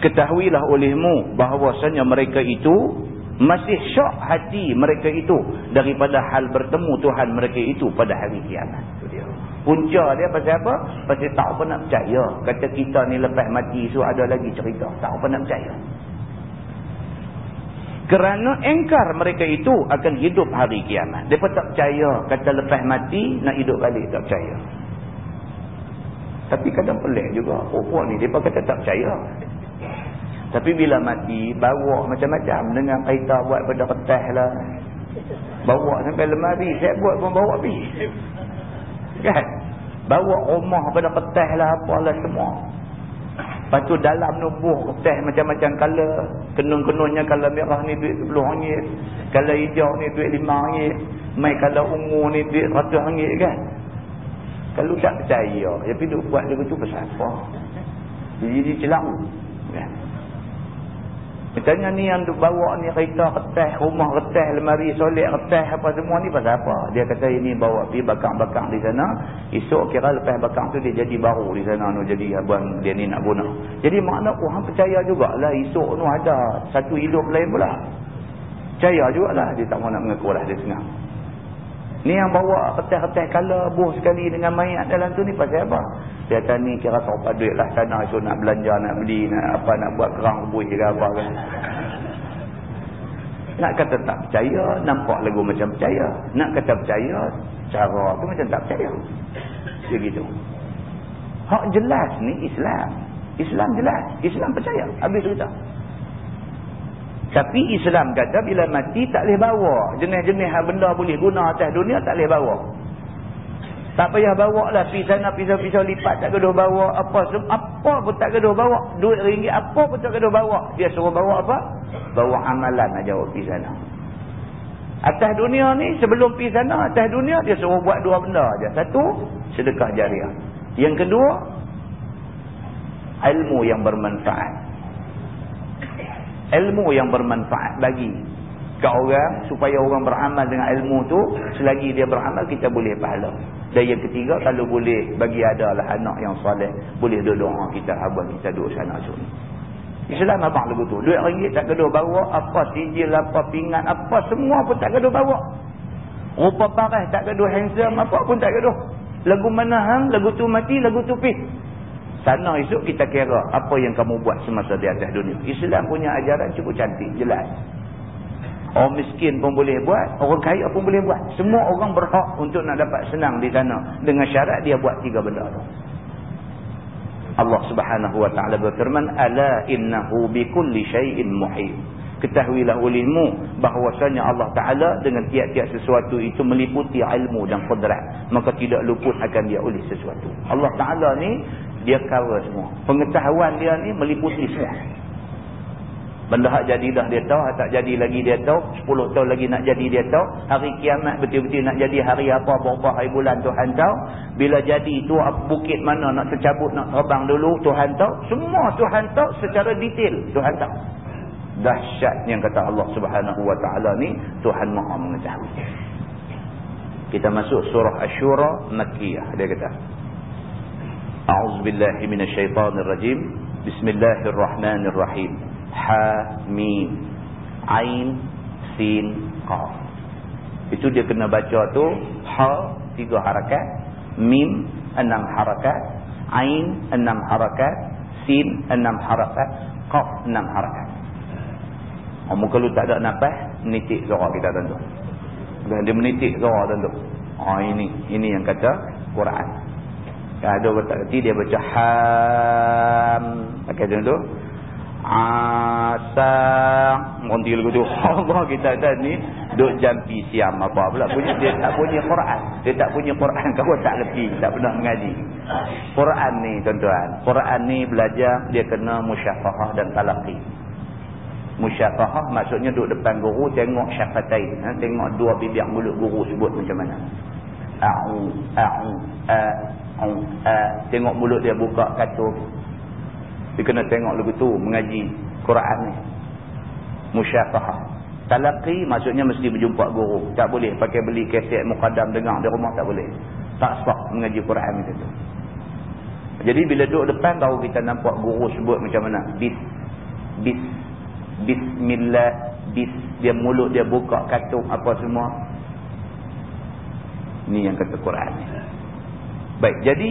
Ketahuilah olehmu bahawasanya mereka itu masih syok hati mereka itu daripada hal bertemu Tuhan mereka itu pada hari kiamat. Tu dia. Punca dia pasal apa? Pasal tak nak percaya. Kata kita ni lepas mati so ada lagi cerita. Tak nak percaya kerana engkar mereka itu akan hidup hari kiamat. Mereka tak percaya kata lepas mati nak hidup balik. Tak percaya. Tapi kadang pelik juga. Perempuan ni mereka kata tak percaya. Tapi bila mati bawa macam-macam. Dengan kereta buat pada kertas lah. Bawa sampai lemari. Saya buat pun bawa pergi. Kan? Bawa rumah pada kertas lah apalah semua. Lepas tu dalam nubuh teh macam-macam color. Kenun-kenunnya kalau merah ni duit 10 ringgit. Kalau hijau ni duit 5 ringgit. Mai kalau ungu ni duit 100 ringgit kan. Kalau tak percaya, ya pergi buat dia tu pasal apa? Jadi dia celang. Misalnya ni yang bawa ni kereta retas, rumah retas, lemari solek retas apa semua ni pasal apa? Dia kata ini bawa pergi bakang-bakang di sana. Esok kira lepas bakang tu dia jadi baru di sana. No, jadi abang dia ni nak guna. Jadi makna orang percaya jugalah esok tu ada satu hidup lain pula. Percaya jugalah. Dia tak mau nak mengaku lah dia senang. Ni yang bawa kertas-kertas kala buh sekali dengan mayat dalam tu ni pasal apa? Dia kata ni kira tak duit lah tanah so nak belanja, nak beli, nak apa, nak buat kerang buih ke apa kan. Nak kata tak percaya, nampak lagu macam percaya. Nak kata percaya, cara tu macam tak percaya. Dia gitu. Hak jelas ni Islam. Islam jelas. Islam percaya. Habis cerita. Tapi Islam kata bila mati tak boleh bawa. Jenis-jenis benda boleh guna atas dunia tak boleh bawa. Tak payah bawa lah pergi sana pisau-pisau lipat tak keduh bawa apa apa pun tak keduh bawa. Duit ringgit apa pun tak keduh bawa. Dia suruh bawa apa? Bawa amalan aja pergi sana. Atas dunia ni sebelum pergi sana atas dunia dia suruh buat dua benda aja. Satu sedekah jariah. Yang kedua ilmu yang bermanfaat. Ilmu yang bermanfaat bagi ke orang supaya orang beramal dengan ilmu tu selagi dia beramal kita boleh pahala. Dan yang ketiga, kalau boleh bagi adalah anak yang soleh, boleh doa kita, abang kita duduk sana sini. Islam abang lagu tu. Duit ringgit tak kedua bawa, apa sijil, apa pingat, apa semua pun tak kedua bawa. Rupa parah tak kedua handsome, apa pun tak kedua. Lagu mana hang, lagu tu mati, lagu tu pih. Sana esok kita kira apa yang kamu buat semasa di atas dunia. Islam punya ajaran cukup cantik, jelas. Orang miskin pun boleh buat, orang kaya pun boleh buat. Semua orang berhak untuk nak dapat senang di sana. Dengan syarat dia buat tiga benda tu. Allah subhanahu wa ta'ala berfirman, Ala innahu bikulli syai'in muhim. Ketahuilah olehmu bahawasanya Allah Ta'ala dengan tiap-tiap sesuatu itu meliputi ilmu dan kudrat. Maka tidak luput akan dia oleh sesuatu. Allah Ta'ala ni, dia cover semua. Pengetahuan dia ni meliputi semua. Benda hak jadi dah dia tahu, tak jadi lagi dia tahu. Sepuluh tahun lagi nak jadi dia tahu. Hari kiamat betul-betul nak jadi hari apa, berapa hari bulan Tuhan tahu. Bila jadi tu bukit mana nak tercabut, nak terbang dulu Tuhan tahu. Semua Tuhan tahu secara detail Tuhan tahu. Dahsyat yang kata Allah subhanahu wa ta'ala ni, Tuhan maha mengetahui. Kita masuk surah Ashura Makkiyah. Dia kata. A'udzubillahiminasyaitanirrajim. Bismillahirrahmanirrahim ha mim ain sin qaf itu dia kena baca tu ha tiga harakat mim enam harakat ain enam harakat sin enam harakat qaf enam harakat Kamu kalau tak ada nafas menitik suara kita tentu dan dia menitik suara tentu oh ini ini yang kata Quran. Ada orang tak kerti dia baca ham. Pakai macam tu. Asa. Ngonti lagu tu. Allah kita tadi duk jampi siam apa pula. Punya dia tak punya Quran. Dia tak punya Quran. Kau tak lebih tak pernah mengaji. Quran ni tuan-tuan. Quran ni belajar dia kena musyafahah dan talaqi musyafahah maksudnya duduk depan guru tengok syafatain ha? tengok dua bibir mulut guru sebut macam mana a'u a'u a'u tengok mulut dia buka katuk dia kena tengok lagu tu mengaji Quran ni. Musyafahah. Talaqi maksudnya mesti berjumpa guru. Tak boleh pakai beli keset muqaddam dengar di rumah tak boleh. Tak sah mengaji Quran macam tu. Jadi bila duduk depan baru kita nampak guru sebut macam mana. Bis. Bis. Bismillah. Bis. Dia mulut dia buka katuk apa semua. Ni yang kata Quran. Baik. Jadi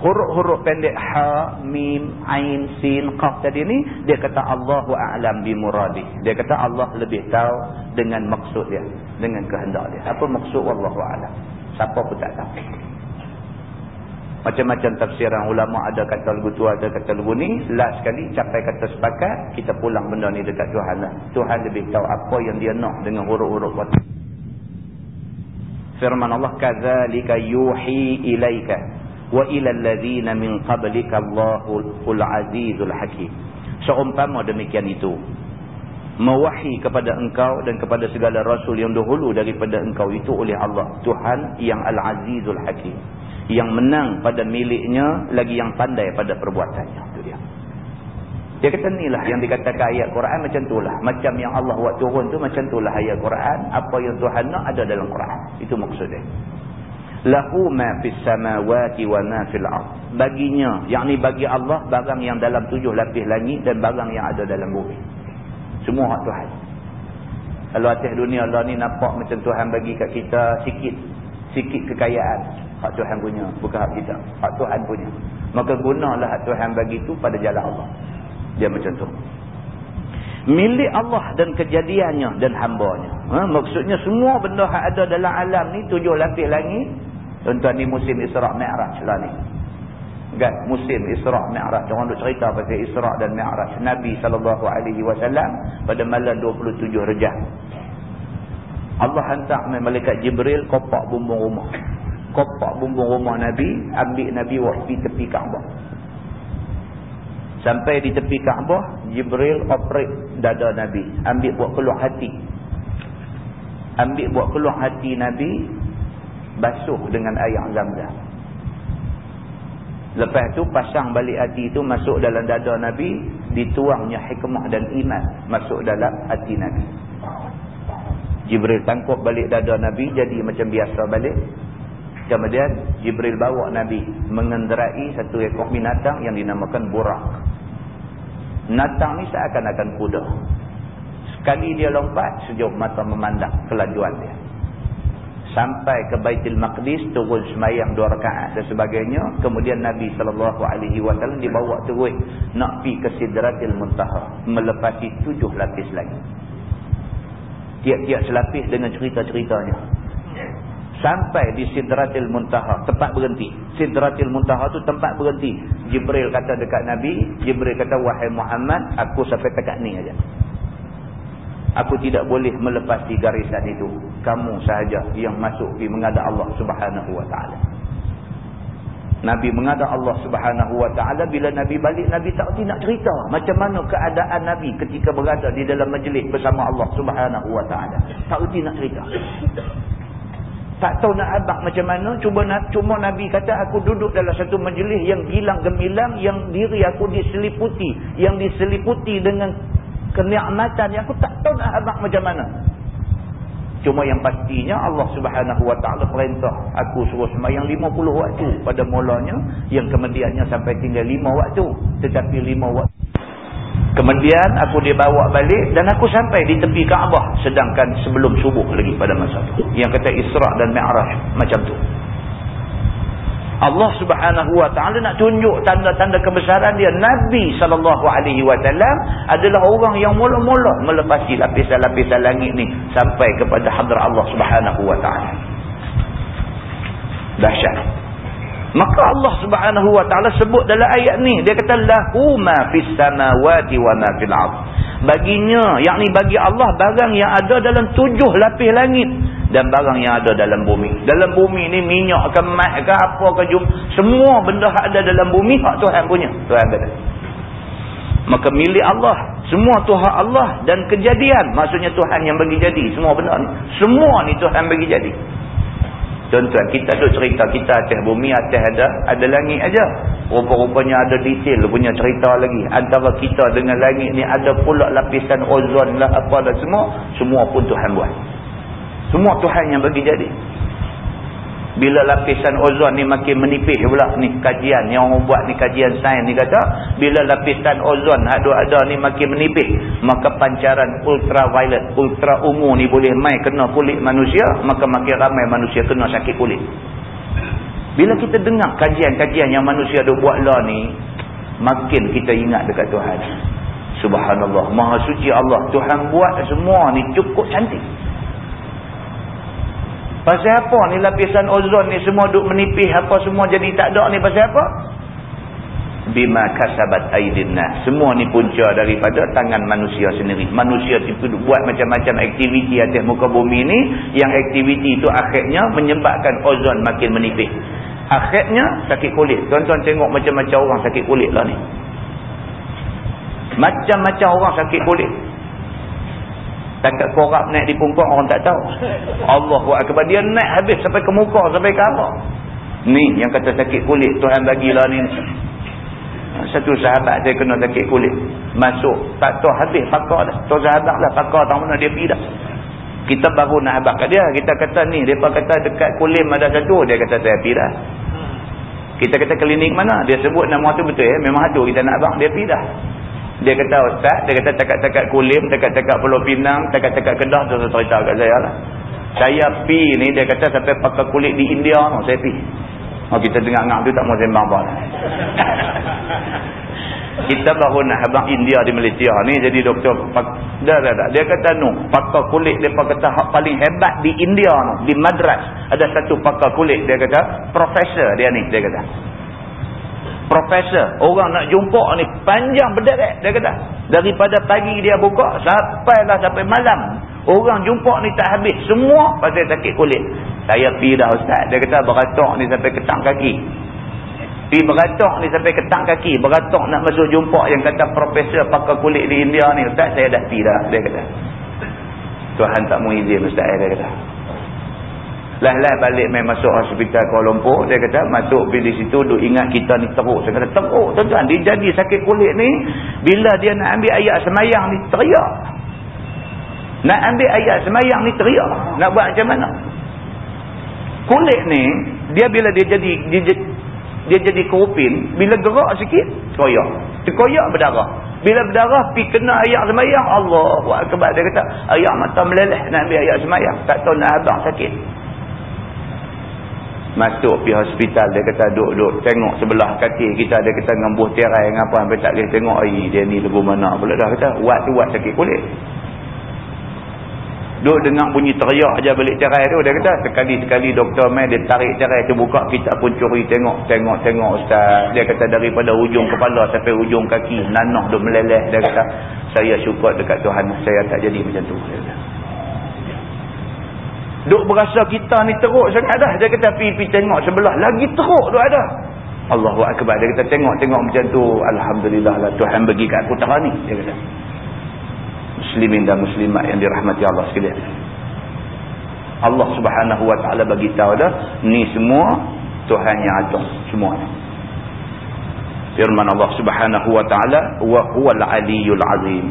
huruf-huruf pendek ha mim ain sin qaf tadi ni dia kata Allahu a'lam bi muradi dia kata Allah lebih tahu dengan maksud dia dengan kehendak dia apa maksud wallahu a'lam siapa pun tak tahu macam-macam tafsiran ulama ada kata lagu tu ada kata lagu ni last sekali capai kata sepakat kita pulang benda ni dekat Tuhan lah Tuhan lebih tahu apa yang dia nak dengan huruf-huruf firman Allah kadzalika yuhi ilaika wa ila alladhina min qablika Allahul Azizul Hakim. Seumpama demikian itu mewahi kepada engkau dan kepada segala rasul yang dahulu daripada engkau itu oleh Allah. Tuhan yang Al-Azizul Hakim. Yang menang pada miliknya lagi yang pandai pada perbuatannya. Itu dia. Dia kata inilah yang dikatakan ayat Quran macam itulah. Macam yang Allah buat turun tu macam itulah ayat Quran. Apa yang Tuhan nak ada dalam Quran. Itu maksudnya lahu ma fis samawati wa ma fil ard. Baginya yakni bagi Allah barang yang dalam tujuh lapis langit dan barang yang ada dalam bumi semua hak Tuhan. Kalau atas dunia Allah ni nampak macam Tuhan bagi kat kita sikit sikit kekayaan hak Tuhan punya bukan hak kita hak Tuhan punya. Maka gunalah hak Tuhan bagi tu pada jalan Allah. Dia macam tu. Milik Allah dan kejadiannya dan hambanya. Ha? maksudnya semua benda yang ada dalam alam ni tujuh lapis langit. Tuan-tuan ni musim Isra' Mi'raj lah ni. Kan musim Isra Mi'raj. Orang duk cerita pasal Isra dan Mi'raj. Nabi sallallahu alaihi wasallam pada malam 27 Rejab Allah hantar malaikat Jibril kopak bumbung rumah. Kopak bumbung rumah Nabi ambil Nabi waktu tepi Kaabah. Sampai di tepi Kaabah Jibril operate dada Nabi. Ambil buat keluar hati. Ambil buat keluar hati Nabi basuh dengan air zam-zam Lepas tu pasang balik hati itu masuk dalam dada Nabi. Dituangnya hikmah dan iman masuk dalam hati Nabi. Jibril tangkap balik dada Nabi jadi macam biasa balik. Kemudian Jibril bawa Nabi mengenderai satu ekor binatang yang dinamakan burak. Natang ni seakan-akan kuda. Sekali dia lompat sejauh mata memandang kelajuan dia sampai ke Baitul Maqdis turun semayang dua rakaat dan sebagainya. Kemudian Nabi sallallahu alaihi wasallam dibawa turun nak pi ke Sidratil Muntaha melepasi tujuh lapis lagi. Tiap-tiap selapis dengan cerita-ceritanya. Sampai di Sidratil Muntaha tempat berhenti. Sidratil Muntaha tu tempat berhenti. Jibril kata dekat Nabi Jibril kata wahai Muhammad aku sampai dekat ni aja. Aku tidak boleh melepasi garisan itu. Kamu sahaja yang masuk di mengadak Allah subhanahu wa ta'ala. Nabi mengadak Allah subhanahu wa ta'ala. Bila Nabi balik, Nabi tak reti nak cerita. Macam mana keadaan Nabi ketika berada di dalam majlis bersama Allah subhanahu wa ta'ala. Tak reti nak cerita. Tak tahu nak abang macam mana. Cuma, cuma Nabi kata aku duduk dalam satu majlis yang gilang gemilang. Yang diri aku diseliputi. Yang diseliputi dengan kenikmatan yang aku tak tahu nak habaq macam mana. Cuma yang pastinya Allah subhanahu wa ta'ala perintah aku suruh semayang 50 waktu pada mulanya yang kemudiannya sampai tinggal 5 waktu. Tetapi 5 waktu. Kemudian aku dibawa balik dan aku sampai di tepi Kaabah sedangkan sebelum subuh lagi pada masa itu. Yang kata Isra' dan Mi'raj macam tu. Allah subhanahu wa ta'ala nak tunjuk tanda-tanda kebesaran dia. Nabi SAW adalah orang yang mula-mula melepasi lapisan-lapisan langit ni sampai kepada hadra Allah subhanahu wa ta'ala. Dahsyat. Maka Allah subhanahu wa ta'ala sebut dalam ayat ni. Dia kata, Lahu ma fis samawati wa ma fil ard. Baginya, yakni bagi Allah barang yang ada dalam tujuh lapis langit dan barang yang ada dalam bumi. Dalam bumi ni minyak ke emas ke apa ke. Semua benda yang ada dalam bumi hak Tuhan punya. Tuhan kata. Maka milik Allah. Semua Tuhan Allah dan kejadian. Maksudnya Tuhan yang bagi jadi semua benda ni. Semua ni Tuhan bagi jadi. Tuan-tuan, kita tu cerita kita atas bumi, atas ada ada langit aja. Rupa-rupanya ada detail punya cerita lagi. Antara kita dengan langit ni ada pula lapisan ozon lah apa lah semua. Semua pun Tuhan buat. Semua Tuhan yang bagi jadi. Bila lapisan ozon ni makin menipis pula ni kajian yang orang buat ni kajian sains ni kata bila lapisan ozon ada-ada ni makin menipis maka pancaran ultraviolet ultra ungu ni boleh mai kena kulit manusia maka makin ramai manusia kena sakit kulit. Bila kita dengar kajian-kajian yang manusia ada buat lah ni makin kita ingat dekat Tuhan. Subhanallah, Maha suci Allah. Tuhan buat semua ni cukup cantik. Pasal apa ni lapisan ozon ni semua duk menipis apa semua jadi tak ada ni pasal apa? Bima kasabat aidinna. Semua ni punca daripada tangan manusia sendiri. Manusia itu buat macam-macam aktiviti atas muka bumi ni. Yang aktiviti itu akhirnya menyebabkan ozon makin menipis. Akhirnya sakit kulit. Tuan-tuan tengok macam-macam orang sakit kulit lah ni. Macam-macam orang sakit kulit. Takat korap naik di pungkong orang tak tahu. Allah buat akbar. Dia naik habis sampai ke muka, sampai ke apa. Ni yang kata sakit kulit. Tuhan bagilah ni. Satu sahabat saya kena sakit kulit. Masuk. Tak tahu habis pakar dah. Tahu sahabat lah pakar tahu mana dia pergi dah. Kita baru nak habak kat dia. Kita kata ni. Dia kata dekat kulim ada satu. Dia kata saya pergi dah. Kita kata klinik mana? Dia sebut nama tu betul ya. Memang tu kita nak abang. Dia pergi dah. Dia kata ustaz, dia kata cakap-cakap kulim, cakap-cakap pulau pinang, cakap-cakap kedah tu cerita kat saya lah. Saya pi ni dia kata sampai pakai kulit di India no, saya pi. Oh, kita dengar ngak tu tak mau sembang apa. kita baru nak habang India di Malaysia ni jadi doktor. Dah dah dah. Dia kata no, pakai kulit dia kata hak paling hebat di India no, di Madras. Ada satu pakai kulit dia kata profesor dia ni dia kata. Profesor orang nak jumpa ni panjang berderet dia kata. Daripada pagi dia buka sampailah sampai malam. Orang jumpa ni tak habis semua pasal sakit kulit. Saya pergi dah ustaz. Dia kata beratok ni sampai ketang kaki. Pergi beratok ni sampai ketang kaki. Beratok nak masuk jumpa yang kata profesor pakar kulit di India ni ustaz saya dah pergi dah dia kata. Tuhan tak mau izin ustaz dia kata lah-lah balik main masuk hospital Kuala Lumpur. Dia kata masuk pergi situ duk ingat kita ni teruk. Saya kata teruk tuan-tuan. Dia jadi sakit kulit ni. Bila dia nak ambil ayat semayang ni teriak. Nak ambil ayat semayang ni teriak. Nak buat macam mana? Kulit ni. Dia bila dia jadi dia, dia jadi kerupin. Bila gerak sikit. Koyak. Koyak berdarah. Bila berdarah pergi kena ayat semayang. Allah. Dia kata ayat mata meleleh nak ambil ayat semayang. Tak tahu nak abang sakit masuk pergi hospital dia kata duduk-duduk tengok sebelah kaki kita dia kata ngembuh tirai ngapa sampai tak boleh tengok. Ai dia ni lagu mana? Pula dah kata wat tu wat sakit kulit. Duduk dengar bunyi teriak aja balik tirai tu dia kata sekali-sekali doktor mai dia tarik tirai tu buka kita pun curi tengok tengok tengok ustaz. Dia kata daripada hujung kepala sampai hujung kaki nanah duk meleleh. Dia kata saya syukur dekat Tuhan saya tak jadi macam tu. Dia kata Duk berasa kita ni teruk sangat dah. Dia kata pergi-pergi tengok sebelah. Lagi teruk tu ada. Allahu Akbar. Dia kata tengok-tengok macam tu. Alhamdulillah lah Tuhan bagi kat aku terang ni. Dia kata. Muslimin dan muslimat yang dirahmati Allah sekalian. Allah subhanahu wa ta'ala bagi tahu dah. Ni semua Tuhan yang atur. Semua ni. Firman Allah subhanahu wa ta'ala. Wa huwal aliyul azim.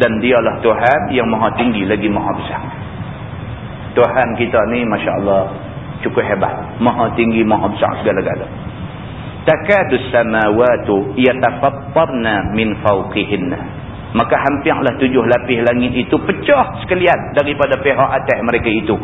Dan dialah Tuhan yang maha tinggi lagi maha besar. Tuhan kita ni Masya Allah cukup hebat. Maha tinggi, maha besar segala-gala. Takadus samawatu yatafattarna min fauqihinna maka hampirlah tujuh lapis langit itu pecah sekalian daripada pihak atas mereka itu.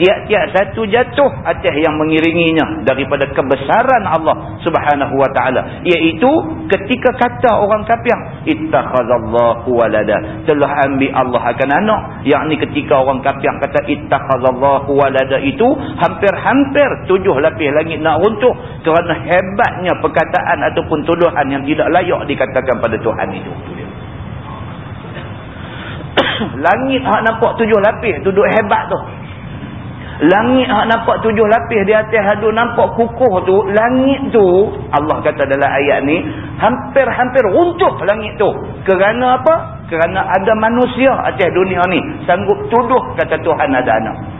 Tiap-tiap satu jatuh atas yang mengiringinya daripada kebesaran Allah subhanahu wa ta'ala. Iaitu ketika kata orang kafir ittakhazallahu walada. Telah ambil Allah akan anak. Yakni ketika orang kafir kata ittakhazallahu walada itu hampir-hampir tujuh lapis langit nak runtuh kerana hebatnya perkataan ataupun tuduhan yang tidak layak dikatakan pada Tuhan itu langit hak nampak tujuh lapis duduk hebat tu. Langit hak nampak tujuh lapis di atas hadu nampak kukuh tu langit tu Allah kata dalam ayat ni hampir-hampir runtuh langit tu. Kerana apa? kerana ada manusia atas dunia ni. Sanggup tuduh kata Tuhan ada anak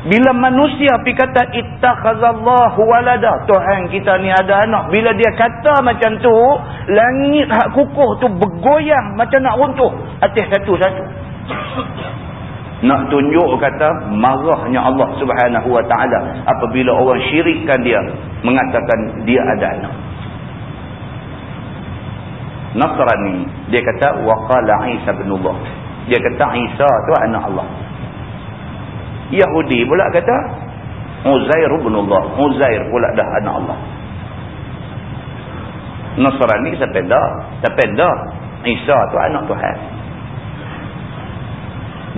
bila manusia pergi kata ittakhazallahu walada, Tuhan kita ni ada anak. Bila dia kata macam tu, langit hak kukuh tu bergoyang macam nak runtuh atas satu-satu. Nak tunjuk kata marahnya Allah Subhanahu wa taala apabila orang syirikkan dia mengatakan dia ada anak. Nasrani dia kata waqala Isa bin Allah. Dia kata Isa tu anak Allah. Yahudi pula kata Uzair ibn Allah. Uzair pula dah anak Allah. Nasrani. Sampai dah. Isa tu anak Tuhan.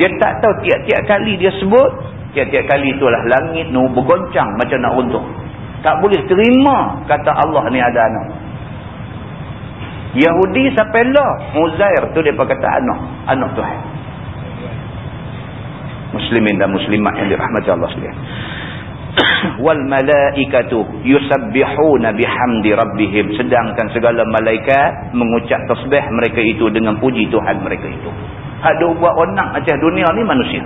Dia tak tahu tiap-tiap kali dia sebut. Tiap-tiap kali itulah langit nu bergoncang macam nak runtuh. Tak boleh terima kata Allah ni ada anak. Yahudi sampai dah. Uzair tu dia kata anak. Anak Tuhan muslimin dan muslimat yang dirahmati Allah sekalian. Wal malaikatu yusabbihuna bihamdi rabbihim. Sedangkan segala malaikat mengucap tasbih mereka itu dengan puji Tuhan mereka itu. Ada buat onak atas dunia ni manusia.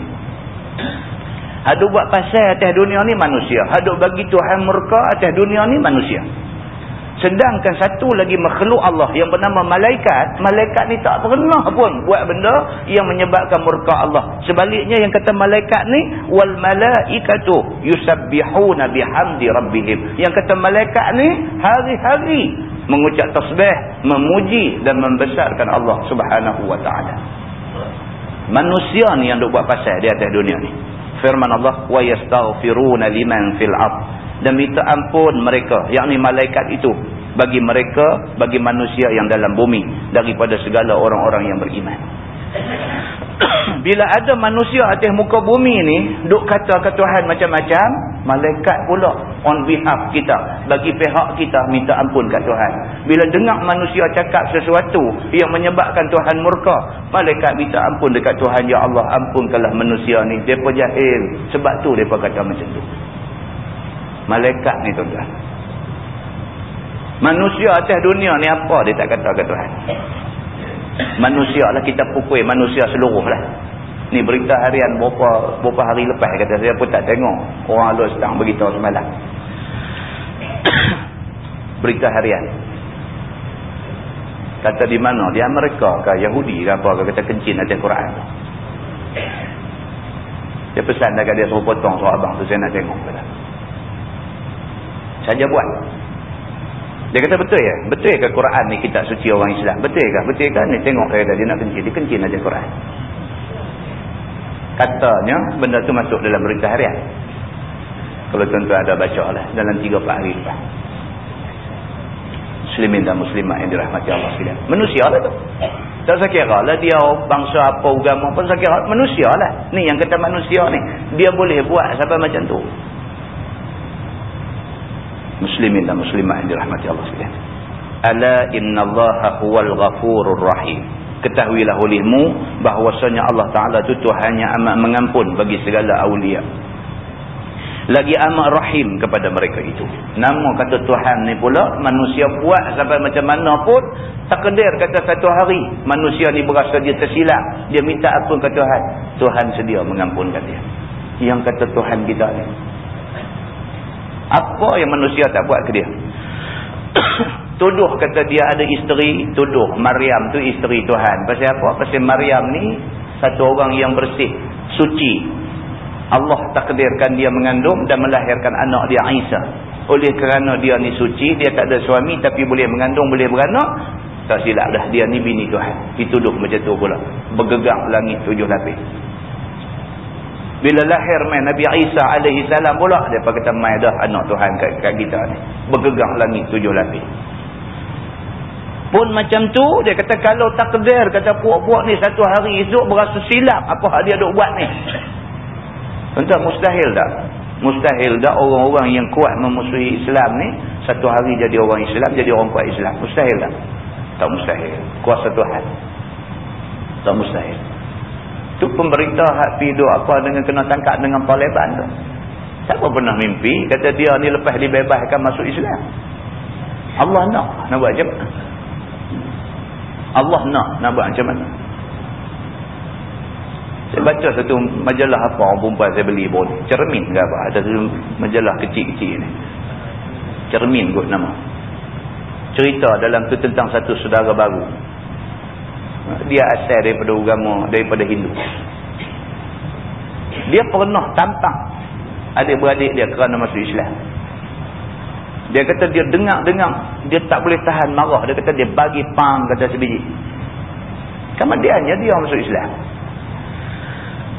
Ada buat pasal atas dunia ni manusia. Ada bagi Tuhan murka atas dunia ni manusia Sedangkan satu lagi makhluk Allah yang bernama malaikat, malaikat ni tak pernah pun buat benda yang menyebabkan murka Allah. Sebaliknya yang kata malaikat ni wal malaikatu yusabbihuna bihamdi rabbihim. Yang kata malaikat ni hari-hari mengucap tasbih, memuji dan membesarkan Allah Subhanahu wa taala. Manusia ni yang duk buat pasal di atas dunia ni. Firman Allah wa yastaghfiruna liman fil ardh dan minta ampun mereka. Yakni malaikat itu. Bagi mereka bagi manusia yang dalam bumi. Daripada segala orang-orang yang beriman. Bila ada manusia atas muka bumi ni duk kata ke Tuhan macam-macam malaikat pula on behalf kita bagi pihak kita minta ampun kat Tuhan. Bila dengar manusia cakap sesuatu yang menyebabkan Tuhan murka malaikat minta ampun dekat Tuhan Ya Allah ampunkanlah manusia ni. Mereka jahil. Sebab tu mereka kata macam tu malaikat ni tuan-tuan. Manusia atas dunia ni apa? Dia tak kata ke Tuhan. Manusia lah kita pukul manusia seluruh lah. Ni berita harian beberapa, beberapa hari lepas kata saya pun tak tengok. Orang lalu sedang beritahu semalam. Berita harian. Kata di mana? Di Amerika ke Yahudi ke apa kata kencin atas Quran. Dia pesan dekat dia suruh potong suruh abang tu saya nak tengok. kata. Saja buat dia kata betul ya? Betul ke Quran ni kitab suci orang Islam? Betul ke? Betul ke? Ni tengok dia, dia nak kencing. Dia kencing aja Quran. Katanya benda tu masuk dalam berita harian. Kalau tuan-tuan ada baca lah. Dalam 3-4 hari lepas. Muslimin dan muslimat yang dirahmati Allah sekalian. Manusia lah tu. Tak saya kira lah dia bangsa apa agama pun saya kira manusia lah. Ni yang kata manusia ni. Dia boleh buat sampai macam tu muslimin dan muslimat yang dirahmati Allah sekalian. Ala innallaha huwal ghafurur rahim. Ketahuilah olehmu bahwasanya Allah Taala itu Tuhan yang amat mengampun bagi segala aulia. Lagi amat rahim kepada mereka itu. Nama kata Tuhan ni pula manusia buat sampai macam mana pun takdir kata satu hari manusia ni berasa dia tersilap, dia minta ampun ke Tuhan. Tuhan sedia mengampunkan dia. Yang kata Tuhan kita ni apa yang manusia tak buat ke dia? tuduh kata dia ada isteri, tuduh Maryam tu isteri Tuhan. Pasal apa? Pasal Maryam ni satu orang yang bersih, suci. Allah takdirkan dia mengandung dan melahirkan anak dia Isa. Oleh kerana dia ni suci, dia tak ada suami tapi boleh mengandung, boleh beranak. Tak silap dah, dia ni bini Tuhan. Dituduh macam tu pula. Bergegang langit tujuh lapis. Bila lahir main Nabi Isa alaihi salam pula dia kata mai dah anak Tuhan kat, kat kita ni. Bergegang langit tujuh lapis. Pun macam tu dia kata kalau takdir kata puak-puak ni satu hari esok berasa silap apa hal dia duk buat ni. Entah mustahil tak? Mustahil tak orang-orang yang kuat memusuhi Islam ni satu hari jadi orang Islam jadi orang kuat Islam. Mustahil tak? Tak mustahil. Kuasa Tuhan. Tak mustahil. Tu pemerintah hak pi apa dengan kena tangkap dengan Taliban tu. Siapa pernah mimpi kata dia ni lepas dibebaskan masuk Islam. Allah nak nak buat macam? Allah nak nak buat macam mana? Saya baca satu majalah apa orang perempuan saya beli pun. Cermin ke apa. Ada satu majalah kecil-kecil ni. Cermin kot nama. Cerita dalam tu tentang satu saudara baru dia asal daripada agama daripada Hindu. Dia pernah tampang adik-beradik dia kerana masuk Islam. Dia kata dia dengar-dengar dia tak boleh tahan marah. Dia kata dia bagi pang kata sebiji kemudiannya dia masuk Islam.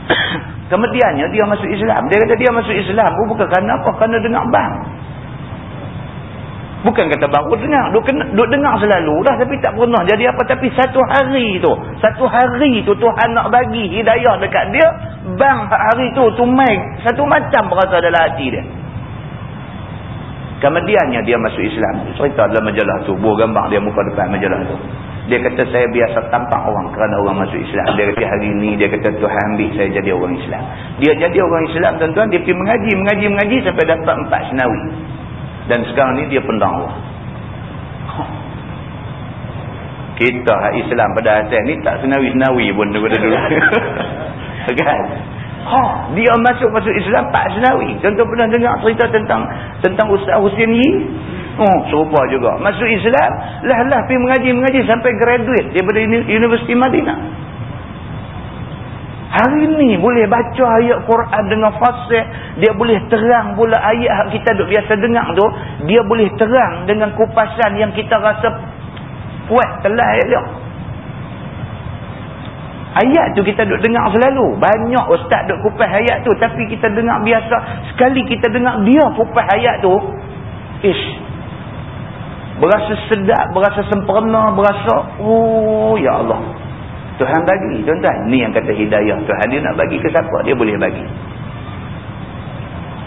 Kemudiannya dia masuk Islam. Dia kata dia masuk Islam bukan kerana apa? Kerana dengar bang Bukan kata baru dengar. Duk, duk dengar selalu dah tapi tak pernah jadi apa. Tapi satu hari tu. Satu hari tu Tuhan nak bagi hidayah dekat dia. Bang hari tu tu main. Satu macam berasa dalam hati dia. Kemudiannya dia masuk Islam. Cerita dalam majalah tu. Buah gambar dia muka depan majalah tu. Dia kata saya biasa tampak orang kerana orang masuk Islam. Dia kata hari ni dia kata Tuhan ambil saya jadi orang Islam. Dia jadi orang Islam tuan-tuan. Dia pergi mengaji, mengaji, mengaji sampai dapat empat senawi. Dan sekarang ni dia pendang Allah. Kita Islam pada asal ni tak senawi-senawi pun daripada dulu. kan? Ha, dia masuk masuk Islam tak senawi. Contoh pernah dengar cerita tentang tentang Ustaz Husin Yi. Oh, serupa juga. Masuk Islam, lah-lah pergi mengaji-mengaji sampai graduate daripada Universiti Madinah. Hari ni boleh baca ayat Quran dengan fasih. Dia boleh terang pula ayat kita duk biasa dengar tu. Dia boleh terang dengan kupasan yang kita rasa puas telah dia. Ayat tu kita duk dengar selalu. Banyak ustaz duk kupas ayat tu. Tapi kita dengar biasa. Sekali kita dengar dia kupas ayat tu. Ish. Berasa sedap, berasa sempurna, berasa. Oh ya Allah. Tuhan bagi. Tuan-tuan ni yang kata hidayah. Tuhan dia nak bagi ke siapa? Dia boleh bagi.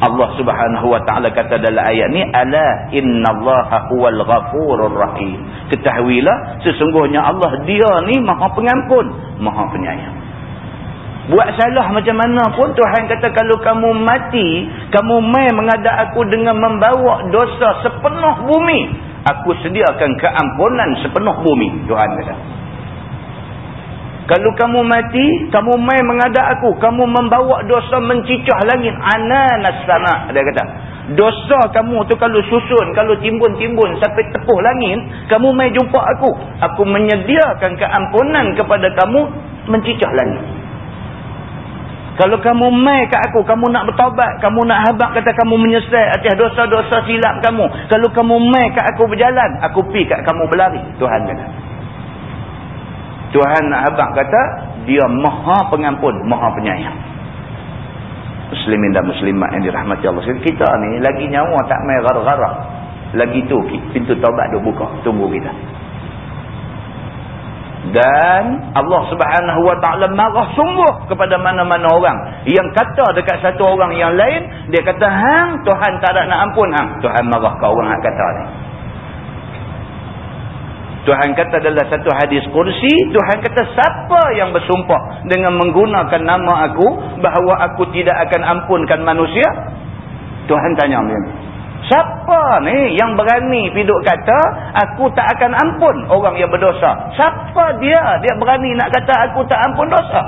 Allah subhanahu wa ta'ala kata dalam ayat ni ala innallaha huwal ghafurur rahim. Ketahuilah sesungguhnya Allah dia ni maha pengampun maha penyayang. Buat salah macam mana pun Tuhan kata kalau kamu mati kamu mai mengadap aku dengan membawa dosa sepenuh bumi aku sediakan keampunan sepenuh bumi Tuhan kata kalau kamu mati, kamu mai mengadap aku. Kamu membawa dosa mencicah langit. Ananas sana. Dia kata. Dosa kamu tu kalau susun, kalau timbun-timbun sampai tepuh langit. Kamu mai jumpa aku. Aku menyediakan keampunan kepada kamu mencicah langit. Kalau kamu mai kat aku, kamu nak bertawabat, kamu nak habak kata kamu menyesal atas dosa-dosa silap kamu. Kalau kamu mai kat aku berjalan, aku pi kat kamu berlari. Tuhan kata. Tuhan nak habak kata dia maha pengampun maha penyayang. Muslimin dan muslimat yang dirahmati Allah. Kita ni lagi nyawa tak main gara-gara. Lagi tu pintu taubat dia buka tunggu kita. Dan Allah subhanahu wa ta'ala marah sungguh kepada mana-mana orang. Yang kata dekat satu orang yang lain dia kata hang Tuhan tak ada nak ampun. Hang Tuhan marah ke orang yang kata ni Tuhan kata dalam satu hadis kursi, Tuhan kata siapa yang bersumpah dengan menggunakan nama aku, bahawa aku tidak akan ampunkan manusia? Tuhan tanya macam Siapa ni yang berani piduk kata, aku tak akan ampun orang yang berdosa? Siapa dia? Dia berani nak kata aku tak ampun dosa?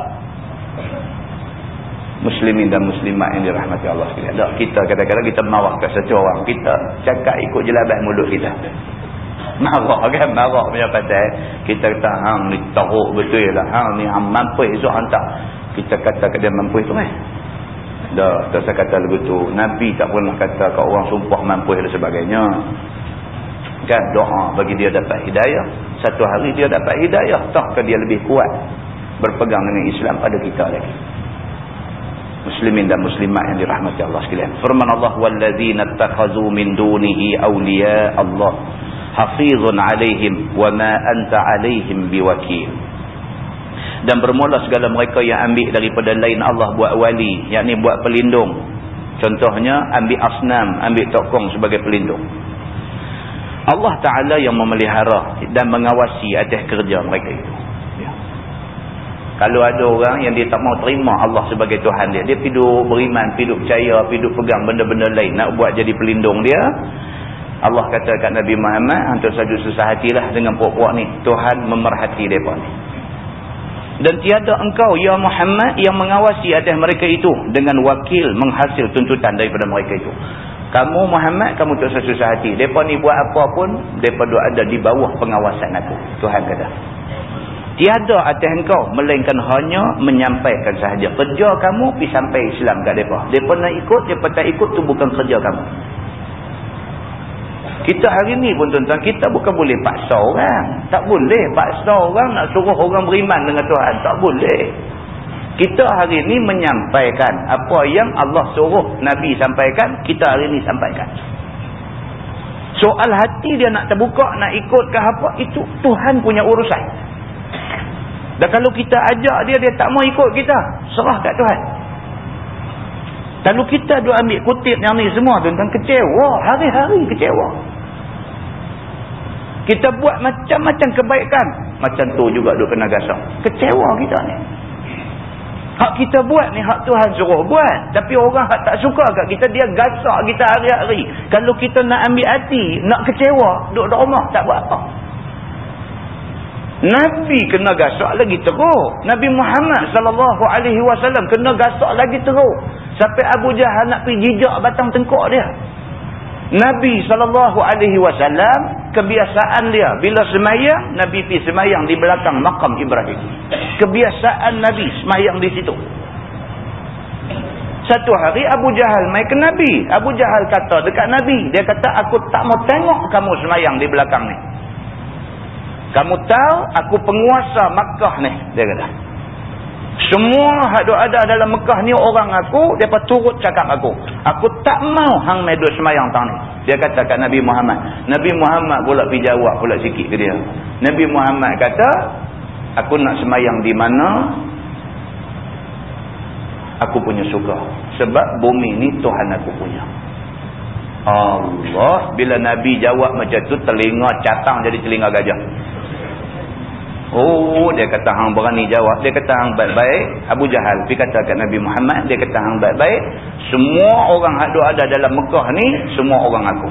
Muslimin dan muslimat yang dirahmati Allah sekalian. Kita kadang-kadang kita ke satu orang. Kita cakap ikut jelabat mulut kita marah kan marah. Punya pasal kita kata hang ni teruk betul lah. Hang ni hang mampu esok hantar. Kita kata dia mampu tu eh? Dah tak saya kata begitu Nabi tak pernah kata ke orang sumpah mampu dan sebagainya. Kan doa bagi dia dapat hidayah. Satu hari dia dapat hidayah. Tak ke dia lebih kuat berpegang dengan Islam pada kita lagi muslimin dan muslimat yang dirahmati Allah sekalian. Firman Allah walladzina takhazu min dunihi awliya Allah. Hafizun alaihim wa ma anta alaihim biwakil. Dan bermula segala mereka yang ambil daripada lain Allah buat wali yakni buat pelindung. Contohnya ambil asnam ambil tokong sebagai pelindung. Allah Ta'ala yang memelihara dan mengawasi atas kerja mereka itu. Kalau ada orang yang dia tak mau terima Allah sebagai Tuhan dia dia piduk beriman, piduk percaya piduk pegang benda-benda lain nak buat jadi pelindung dia Allah kata kat Nabi Muhammad untuk saja susah hatilah dengan puak-puak ni. Tuhan memerhati mereka ni. Dan tiada engkau ya Muhammad yang mengawasi atas mereka itu dengan wakil menghasil tuntutan daripada mereka itu. Kamu Muhammad kamu tak usah susah hati. Mereka ni buat apa pun mereka ada di bawah pengawasan aku Tuhan kata tiada atas engkau melainkan hanya menyampaikan sahaja kerja kamu pergi sampai Islam kat mereka mereka nak ikut mereka tak ikut tu bukan kerja kamu kita hari ni pun tuan-tuan, kita bukan boleh paksa orang. Tak boleh paksa orang nak suruh orang beriman dengan Tuhan. Tak boleh. Kita hari ni menyampaikan apa yang Allah suruh Nabi sampaikan, kita hari ni sampaikan. Soal hati dia nak terbuka, nak ikut ke apa, itu Tuhan punya urusan. Dan kalau kita ajak dia, dia tak mau ikut kita. Serah kat Tuhan. Kalau kita duk ambil kutip yang ni semua tuan-tuan kecewa. Hari-hari kecewa. Kita buat macam-macam kebaikan. Macam tu juga duk kena gasak. Kecewa kita ni. Hak kita buat ni hak Tuhan suruh buat. Tapi orang hak tak suka kat kita, dia gasak kita hari-hari. Kalau kita nak ambil hati, nak kecewa, di rumah, tak buat apa. Nabi kena gasak lagi teruk. Nabi Muhammad sallallahu alaihi wasallam kena gasak lagi teruk. Sampai Abu Jahal nak pergi jijak batang tengkok dia. Nabi SAW kebiasaan dia bila semayang Nabi pergi semayang di belakang makam Ibrahim kebiasaan Nabi semayang di situ satu hari Abu Jahal mai ke Nabi Abu Jahal kata dekat Nabi dia kata aku tak mau tengok kamu semayang di belakang ni kamu tahu aku penguasa Makkah ni dia kata semua yang ada dalam Mekah ni orang aku, mereka turut cakap aku. Aku tak mau hang medu semayang tahun ni. Dia kata kat Nabi Muhammad. Nabi Muhammad pula pergi jawab pula sikit ke dia. Nabi Muhammad kata, Aku nak semayang di mana? Aku punya suka. Sebab bumi ni Tuhan aku punya. Allah. Bila Nabi jawab macam tu, telinga catang jadi telinga gajah. Oh, dia kata hang berani jawab. Dia kata hang baik-baik. Abu Jahal pergi kata kat Nabi Muhammad, dia kata hang baik-baik. Semua orang yang ada dalam Mekah ni, semua orang aku.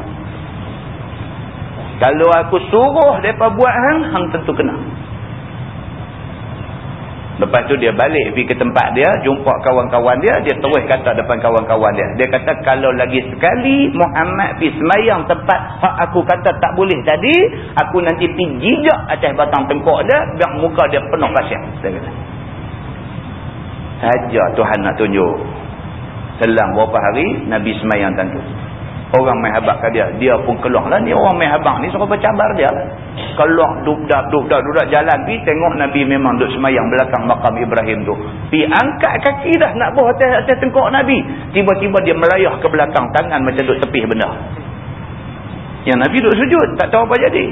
Kalau aku suruh mereka buat hang, hang tentu kena. Lepas tu dia balik pergi ke tempat dia, jumpa kawan-kawan dia, dia terus kata depan kawan-kawan dia. Dia kata kalau lagi sekali Muhammad pergi semayang tempat hak aku kata tak boleh tadi, aku nanti pergi jijak atas batang tengkok dia, biar muka dia penuh pasir. Dia kata. Saja Tuhan nak tunjuk. Selang berapa hari, Nabi semayang tentu. Orang main habak ke dia. Dia pun keluar lah. Ni orang main habak ni suruh bercabar dia lah. Keluar duduk duduk duduk jalan. Pi tengok Nabi memang duduk semayang belakang makam Ibrahim tu. Pi angkat kaki dah nak buah atas, atas tengkok Nabi. Tiba-tiba dia melayah ke belakang tangan macam duduk tepih benda. Yang Nabi duduk sujud. Tak tahu apa jadi.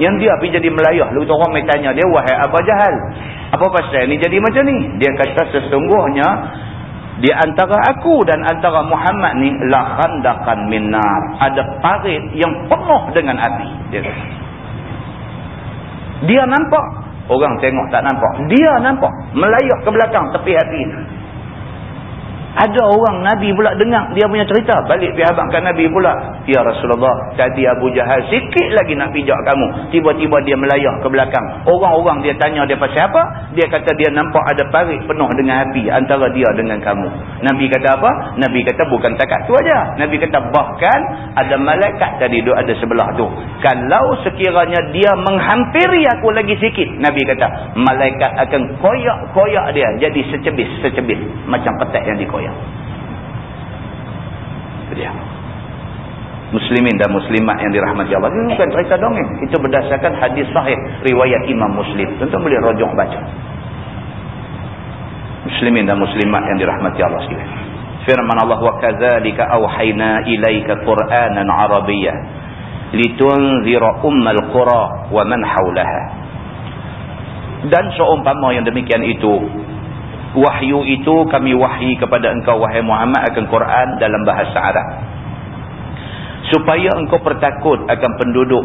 Yang dia pergi jadi melayah. Lalu orang main tanya dia. Wahai Abba Jahal. Apa pasal ni jadi macam ni? Dia kata sesungguhnya di antara aku dan antara Muhammad ni la khandaqan minnar. Ada parit yang penuh dengan api. Dia dia nampak. Orang tengok tak nampak. Dia nampak. Melayak ke belakang tepi api ada orang Nabi pula dengar dia punya cerita. Balik pergi habangkan Nabi pula. Ya Rasulullah, tadi Abu Jahal sikit lagi nak pijak kamu. Tiba-tiba dia melayah ke belakang. Orang-orang dia tanya dia pasal apa? Dia kata dia nampak ada parit penuh dengan api antara dia dengan kamu. Nabi kata apa? Nabi kata bukan takat tu aja. Nabi kata bahkan ada malaikat tadi duduk ada sebelah tu. Kalau sekiranya dia menghampiri aku lagi sikit. Nabi kata malaikat akan koyak-koyak dia jadi secebis-secebis. Macam petak yang dikoyak Itu dia. Muslimin dan muslimat yang dirahmati Allah. Ini bukan cerita dongeng. Itu berdasarkan hadis sahih riwayat Imam Muslim. Tentu boleh rojok baca. Muslimin dan muslimat yang dirahmati Allah sekalian. Firman Allah wa kadzalika auhayna ilaika Qur'anan Arabiyyah litunzira ummal qura wa man haulaha. Dan seumpama yang demikian itu wahyu itu kami wahyi kepada engkau wahai Muhammad akan Quran dalam bahasa Arab. Supaya engkau pertakut akan penduduk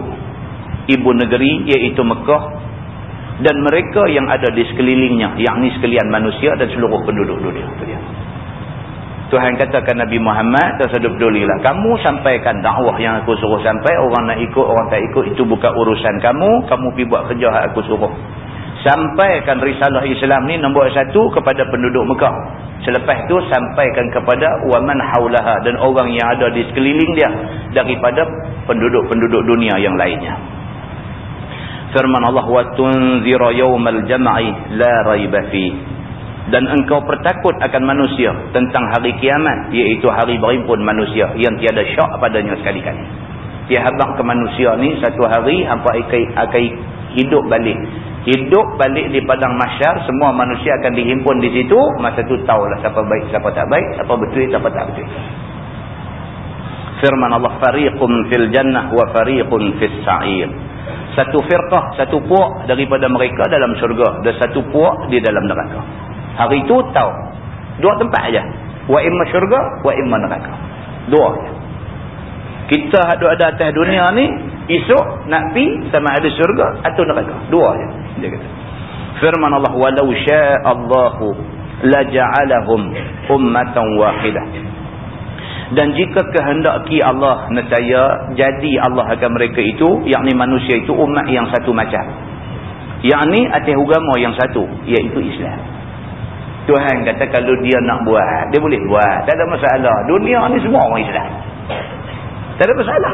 ibu negeri iaitu Mekah dan mereka yang ada di sekelilingnya yakni sekalian manusia dan seluruh penduduk dunia. Tuhan katakan Nabi Muhammad tersedup dulilah kamu sampaikan dakwah yang aku suruh sampai orang nak ikut orang tak ikut itu bukan urusan kamu. Kamu pergi buat kerja yang aku suruh sampaikan risalah Islam ni nombor satu kepada penduduk Mekah. Selepas tu sampaikan kepada waman haulaha dan orang yang ada di sekeliling dia daripada penduduk-penduduk dunia yang lainnya. Firman Allah wa tunzira yawmal jam'i la raiba fi. Dan engkau pertakut akan manusia tentang hari kiamat iaitu hari berimpun manusia yang tiada syak padanya sekali-kali. Habang ke manusia ni satu hari hampa akan hidup balik hidup balik di padang masyar semua manusia akan dihimpun di situ. Masa tu tahulah siapa baik siapa tak baik siapa betul siapa tak betul. Firman Allah fariqun fil jannah wa fariqun fis sa'ir. Satu firqah satu puak daripada mereka dalam syurga dan satu puak di dalam neraka. Hari itu tahu. Dua tempat aja. Wa imma syurga wa imma neraka. Dua. aja kita ada atas dunia ni esok nak pi sama ada syurga atau neraka. Dua aja dia kata. Firman Allah walau sya'allahu laja'alahum ummatan wahidah. Dan jika kehendaki Allah nescaya jadi Allah akan mereka itu yakni manusia itu umat yang satu macam. Yakni atas agama yang satu iaitu Islam. Tuhan kata kalau dia nak buat dia boleh buat. Tak ada masalah. Dunia ni semua orang Islam tak ada masalah.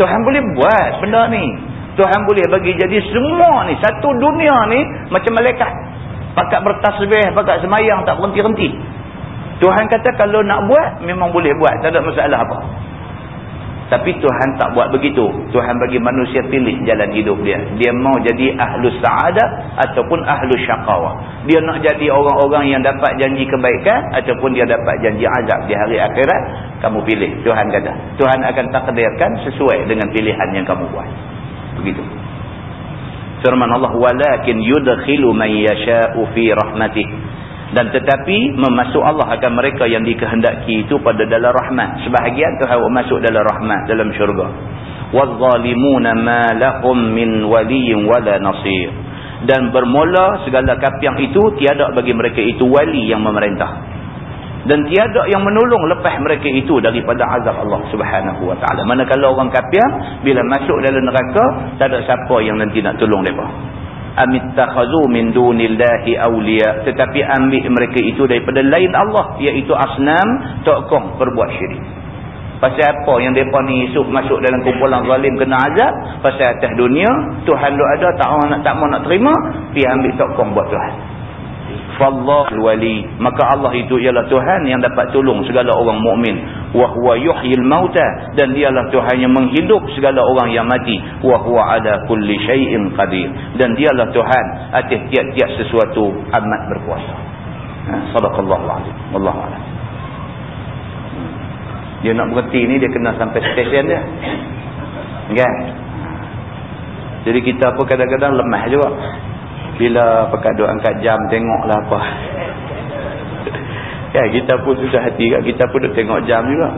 Tuhan boleh buat benda ni. Tuhan boleh bagi jadi semua ni satu dunia ni macam malaikat. Pakat bertasbih pakat semayang tak berhenti-henti. Tuhan kata kalau nak buat memang boleh buat. Tak ada masalah apa tapi Tuhan tak buat begitu. Tuhan bagi manusia pilih jalan hidup dia. Dia mau jadi ahlu sa'adah ataupun ahlu syakawah. Dia nak jadi orang-orang yang dapat janji kebaikan ataupun dia dapat janji azab di hari akhirat. Kamu pilih. Tuhan kata. Tuhan akan takdirkan sesuai dengan pilihan yang kamu buat. Begitu. Firman Allah. Walakin yudkhilu man yasha'u fi rahmatih dan tetapi memasuk Allah akan mereka yang dikehendaki itu pada dalam rahmat. Sebahagian tu masuk dalam rahmat dalam syurga. Wazzalimuna ma lahum min waliyin wala nasir. Dan bermula segala kafir itu tiada bagi mereka itu wali yang memerintah. Dan tiada yang menolong lepas mereka itu daripada azab Allah Subhanahu wa taala. Manakala orang kafir bila masuk dalam neraka tak ada siapa yang nanti nak tolong depa amittakhazu min dunillahi awliya. Tetapi ambil mereka itu daripada lain Allah iaitu asnam tokoh berbuat syirik. Pasal apa yang depa ni isuk masuk dalam kumpulan zalim kena azab? Pasal atas dunia Tuhan tu ada tak nak tak mau nak terima pi ambil tokoh buat Tuhan. Fallahul wali. Maka Allah itu ialah Tuhan yang dapat tolong segala orang mukmin wahuwa yuhyil mauta. Dan dialah Tuhan yang menghidup segala orang yang mati. Wahuwa ala kulli syai'in qadir. Dan dialah Tuhan atas tiap-tiap sesuatu amat berkuasa. Ha, Sadaqallahu alazim wallahu a'lam. Hmm. Dia nak berhenti ni dia kena sampai stesen dia. Kan jadi kita pun kadang-kadang lemah juga. Bila pekat duk angkat jam tengoklah apa. Ya, kita pun susah hati kat kita pun duk tengok jam juga.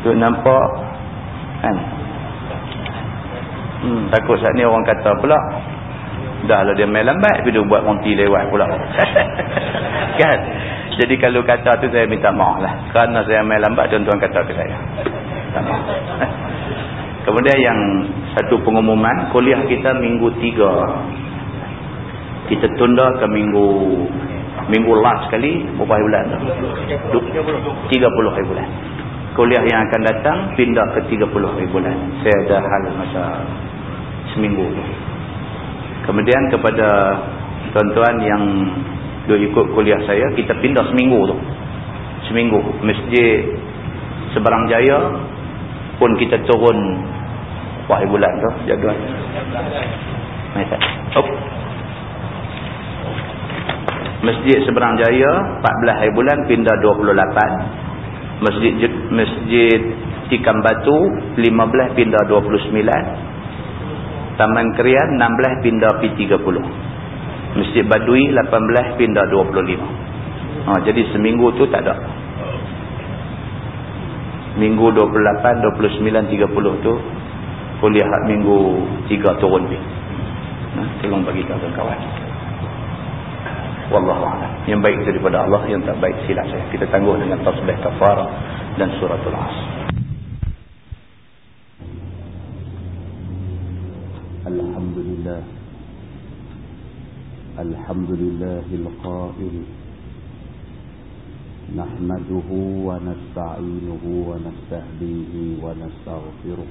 Tu nampak kan. Hmm, takut saat ni orang kata pula dah lah dia main lambat tapi dia buat monti lewat pula. Kan? Jadi kalau kata tu saya minta maaf lah. Kerana saya main lambat tuan-tuan kata ke saya. Minta maaf. Kemudian yang satu pengumuman kuliah kita minggu tiga. Kita tunda ke minggu minggu last sekali berapa hari bulan? Tu? 30 hari bulan. Kuliah yang akan datang pindah ke 30 hari bulan. Saya ada hal masa seminggu kemudian kepada tuan-tuan yang duk ikut kuliah saya kita pindah seminggu tu. Seminggu. Masjid seberang jaya pun kita turun berapa hari bulan tu. Jadual Okay. Masjid Seberang Jaya 14 hari bulan pindah 28 Masjid Masjid Tikam Batu 15 pindah 29 Taman Kerian 16 pindah P30 Masjid Badui 18 pindah 25 ha, Jadi seminggu tu tak ada. Minggu 28, 29, 30 tu Kuliah minggu 3 turun ni. Ha, Tolong bagi kawan-kawan. Wallahu a'lam. Yang baik daripada Allah, yang tak baik silap saya. Kita tangguh dengan tasbih kafarah dan suratul as. Alhamdulillah. Alhamdulillahil qa'il. نحمده ونستعينه ونستهديه ونستغفره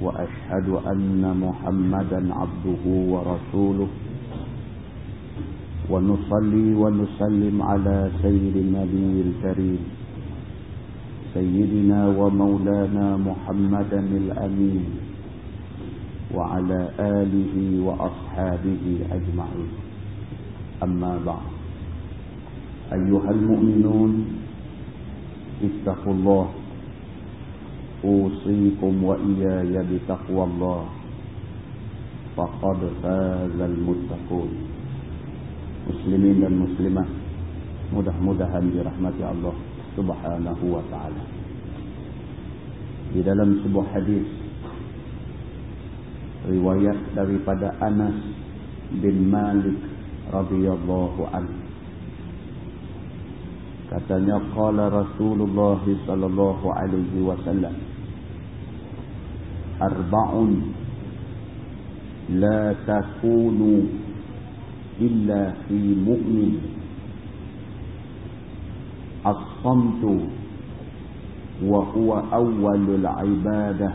وأشهد أن محمدا عبده ورسوله. ونصلي ونسلم على سيد النبي الكريم سيدنا ومولانا محمدا الأمين وعلى آله وأصحابه أجمعين. أما بعد أيها المؤمنون اتقوا الله أوصيكم وإياي بتقوى الله فقد فاز المتقون مسلمين المسلمة mudah-mudahan dirahmati Allah Subhanahu wa taala. Di dalam sebuah hadis riwayat daripada Anas bin Malik radhiyallahu anhu katanya qala Rasulullah sallallahu alaihi wasallam أربع لا تكون إلا في مؤمن. الصمت وهو أول العبادة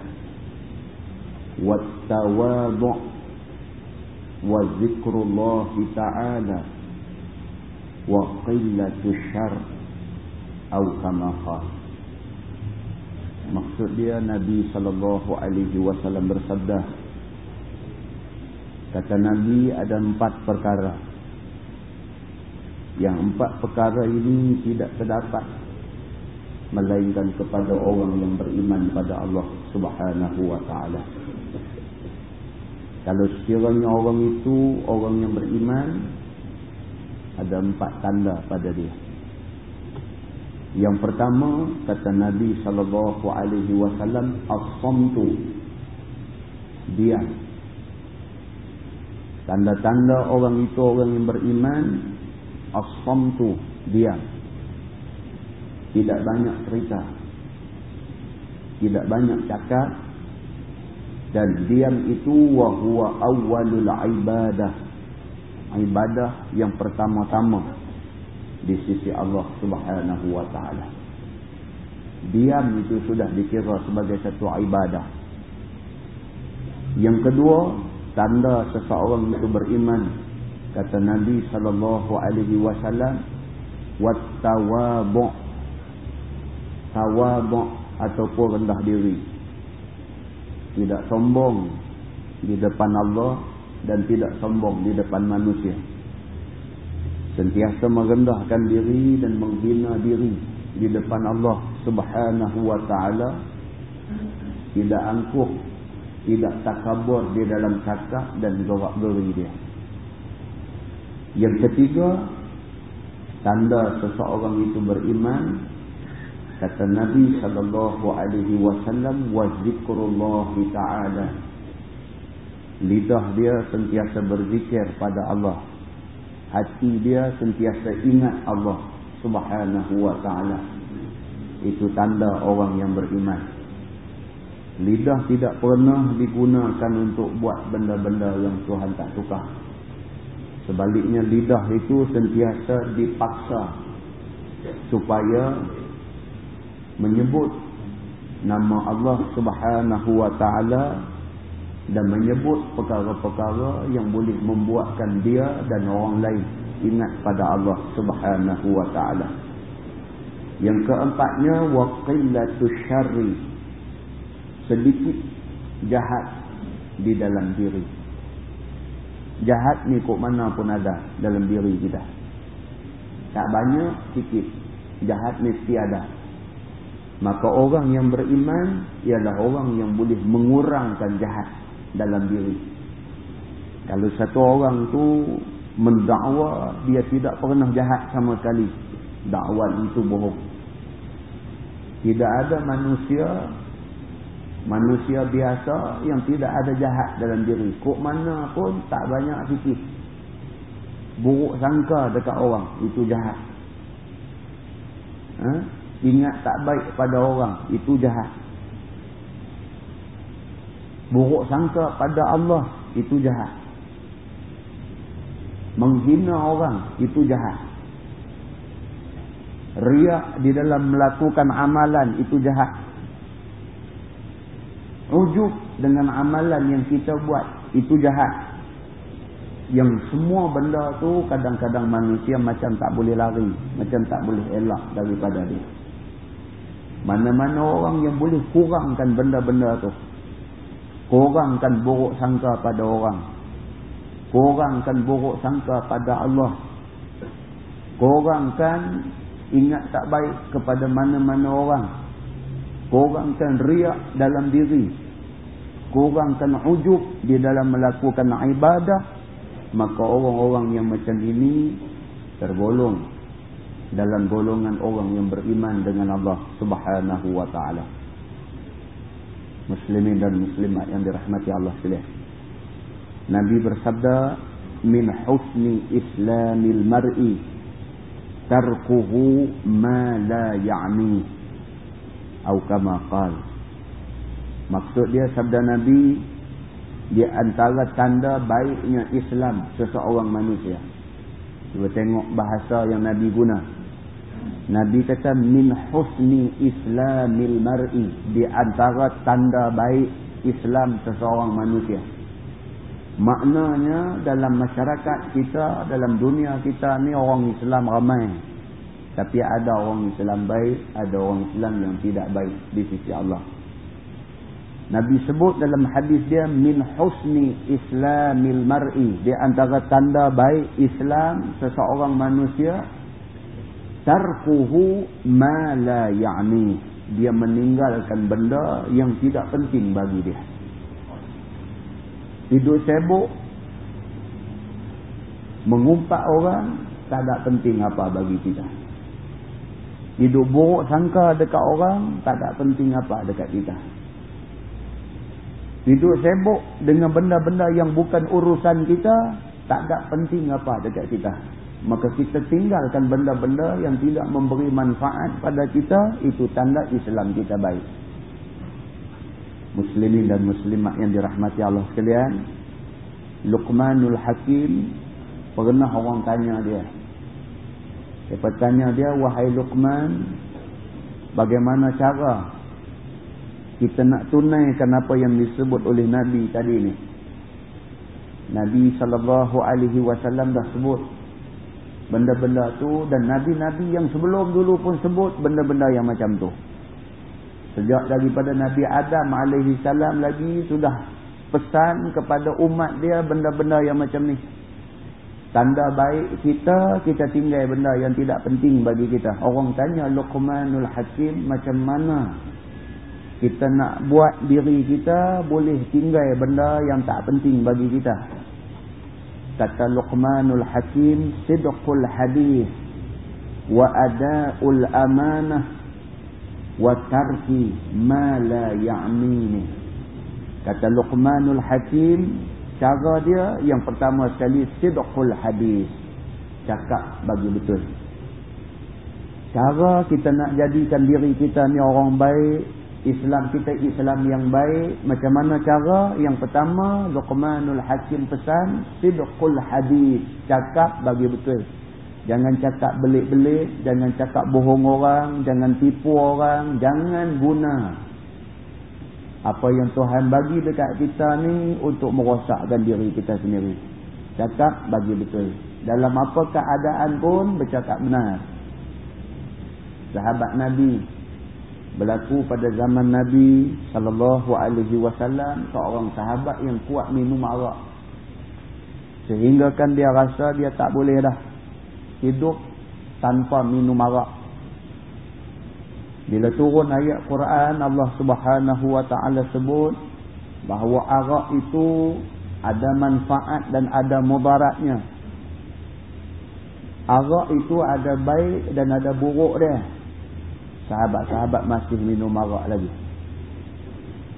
والتواضع وذكر الله تعالى وقلة الشر أو كما قال. Maksud dia Nabi sallallahu alaihi wasallam bersabda kata Nabi ada empat perkara yang empat perkara ini tidak terdapat melainkan kepada orang yang beriman pada Allah Subhanahu wa taala kalau sekiranya orang itu orang yang beriman ada empat tanda pada dia. Yang pertama kata Nabi sallallahu alaihi wasallam as-samtu diam. Tanda-tanda orang itu orang yang beriman as-samtu diam. Tidak banyak cerita. Tidak banyak cakap dan diam itu wa huwa awwalul ibadah ibadah yang pertama-tama di sisi Allah Subhanahu wa taala. Diam itu sudah dikira sebagai satu ibadah. Yang kedua tanda seseorang itu beriman kata Nabi sallallahu alaihi wasallam wattawabu tawabu ataupun rendah diri. Tidak sombong di depan Allah dan tidak sombong di depan manusia sentiasa merendahkan diri dan menghina diri di depan Allah subhanahu wa ta'ala. Tidak angkuh tidak takabur di dalam cakap dan gerak geri dia. Yang ketiga tanda seseorang itu beriman kata Nabi sallallahu alaihi wasallam wa zikrullah taala. Lidah dia sentiasa berzikir pada Allah hati dia sentiasa ingat Allah subhanahu wa taala. Itu tanda orang yang beriman. Lidah tidak pernah digunakan untuk buat benda-benda yang Tuhan tak suka sebaliknya lidah itu sentiasa dipaksa supaya menyebut nama Allah subhanahu wa ta'ala dan menyebut perkara-perkara yang boleh membuatkan dia dan orang lain ingat pada Allah subhanahu wa ta'ala. Yang keempatnya waqillatu syarri sedikit jahat di dalam diri. Jahat ni kok mana pun ada dalam diri kita. Tak banyak sikit. Jahat mesti ada Maka orang yang beriman ialah orang yang boleh mengurangkan jahat dalam diri. Kalau satu orang tu mendakwa dia tidak pernah jahat sama sekali. Dakwah itu bohong. Tidak ada manusia manusia biasa yang tidak ada jahat dalam diri. Kok mana pun tak banyak sikit. Buruk sangka dekat orang itu jahat. Ha? ingat tak baik pada orang itu jahat buruk sangka pada Allah itu jahat. Menghina orang itu jahat. Riak di dalam melakukan amalan itu jahat. Ujub dengan amalan yang kita buat itu jahat. Yang semua benda tu kadang-kadang manusia macam tak boleh lari macam tak boleh elak daripada dia. Mana-mana orang yang boleh kurangkan benda-benda tu. Kurangkan buruk sangka pada orang. Kurangkan buruk sangka pada Allah. Kurangkan ingat tak baik kepada mana-mana orang. Kurangkan riak dalam diri. Kurangkan ujub di dalam melakukan ibadah. Maka orang-orang yang macam ini tergolong dalam golongan orang yang beriman dengan Allah Subhanahu wa taala. Muslimin dan muslimat yang dirahmati Allah sekalian. Nabi bersabda, "Min husni islamil mar'i tarkuhu ma la ya'ni." Atau kama qala. Maksud dia sabda Nabi di antara tanda baiknya Islam seseorang manusia. Cuba tengok bahasa yang Nabi guna. Nabi kata min husni islamil mar'i di antara tanda baik Islam seseorang manusia. Maknanya dalam masyarakat kita, dalam dunia kita ni orang Islam ramai. Tapi ada orang Islam baik, ada orang Islam yang tidak baik di sisi Allah. Nabi sebut dalam hadis dia min husni islamil mar'i di antara tanda baik Islam seseorang manusia tarkuhu ma la ya'ni. Dia meninggalkan benda yang tidak penting bagi dia. Hidup sibuk mengumpat orang tak ada penting apa bagi kita. Hidup buruk sangka dekat orang tak ada penting apa dekat kita. Hidup sibuk dengan benda-benda yang bukan urusan kita, tak ada penting apa dekat kita. Maka kita tinggalkan benda-benda yang tidak memberi manfaat pada kita, itu tanda Islam kita baik. Muslimin dan muslimat yang dirahmati Allah sekalian, Luqmanul Hakim, pernah orang tanya dia. Siapa tanya dia, wahai Luqman, bagaimana cara kita nak tunaikan apa yang disebut oleh Nabi tadi ni. Nabi SAW dah sebut benda-benda tu dan Nabi-Nabi yang sebelum dulu pun sebut benda-benda yang macam tu. Sejak daripada Nabi Adam AS lagi sudah pesan kepada umat dia benda-benda yang macam ni. Tanda baik kita, kita tinggal benda yang tidak penting bagi kita. Orang tanya Luqmanul Hakim macam mana kita nak buat diri kita boleh tinggal benda yang tak penting bagi kita kata Luqmanul Hakim sidqul hadis wa ada'ul amanah wa tarki ma la ya'mini. Kata Luqmanul Hakim cara dia yang pertama sekali sidqul hadis cakap bagi betul. Cara kita nak jadikan diri kita ni orang baik Islam kita Islam yang baik. Macam mana cara? Yang pertama Luqmanul Hakim pesan sidqul hadis. Cakap bagi betul. Jangan cakap belik-belik jangan cakap bohong orang jangan tipu orang jangan guna. Apa yang Tuhan bagi dekat kita ni untuk merosakkan diri kita sendiri. Cakap bagi betul. Dalam apa keadaan pun bercakap benar. Sahabat Nabi berlaku pada zaman Nabi sallallahu alaihi wasallam seorang sahabat yang kuat minum arak. Sehingga kan dia rasa dia tak boleh dah hidup tanpa minum arak. Bila turun ayat Quran Allah Subhanahu wa taala sebut bahawa arak itu ada manfaat dan ada mudaratnya. Arak itu ada baik dan ada buruk dia sahabat-sahabat masih minum arak lagi.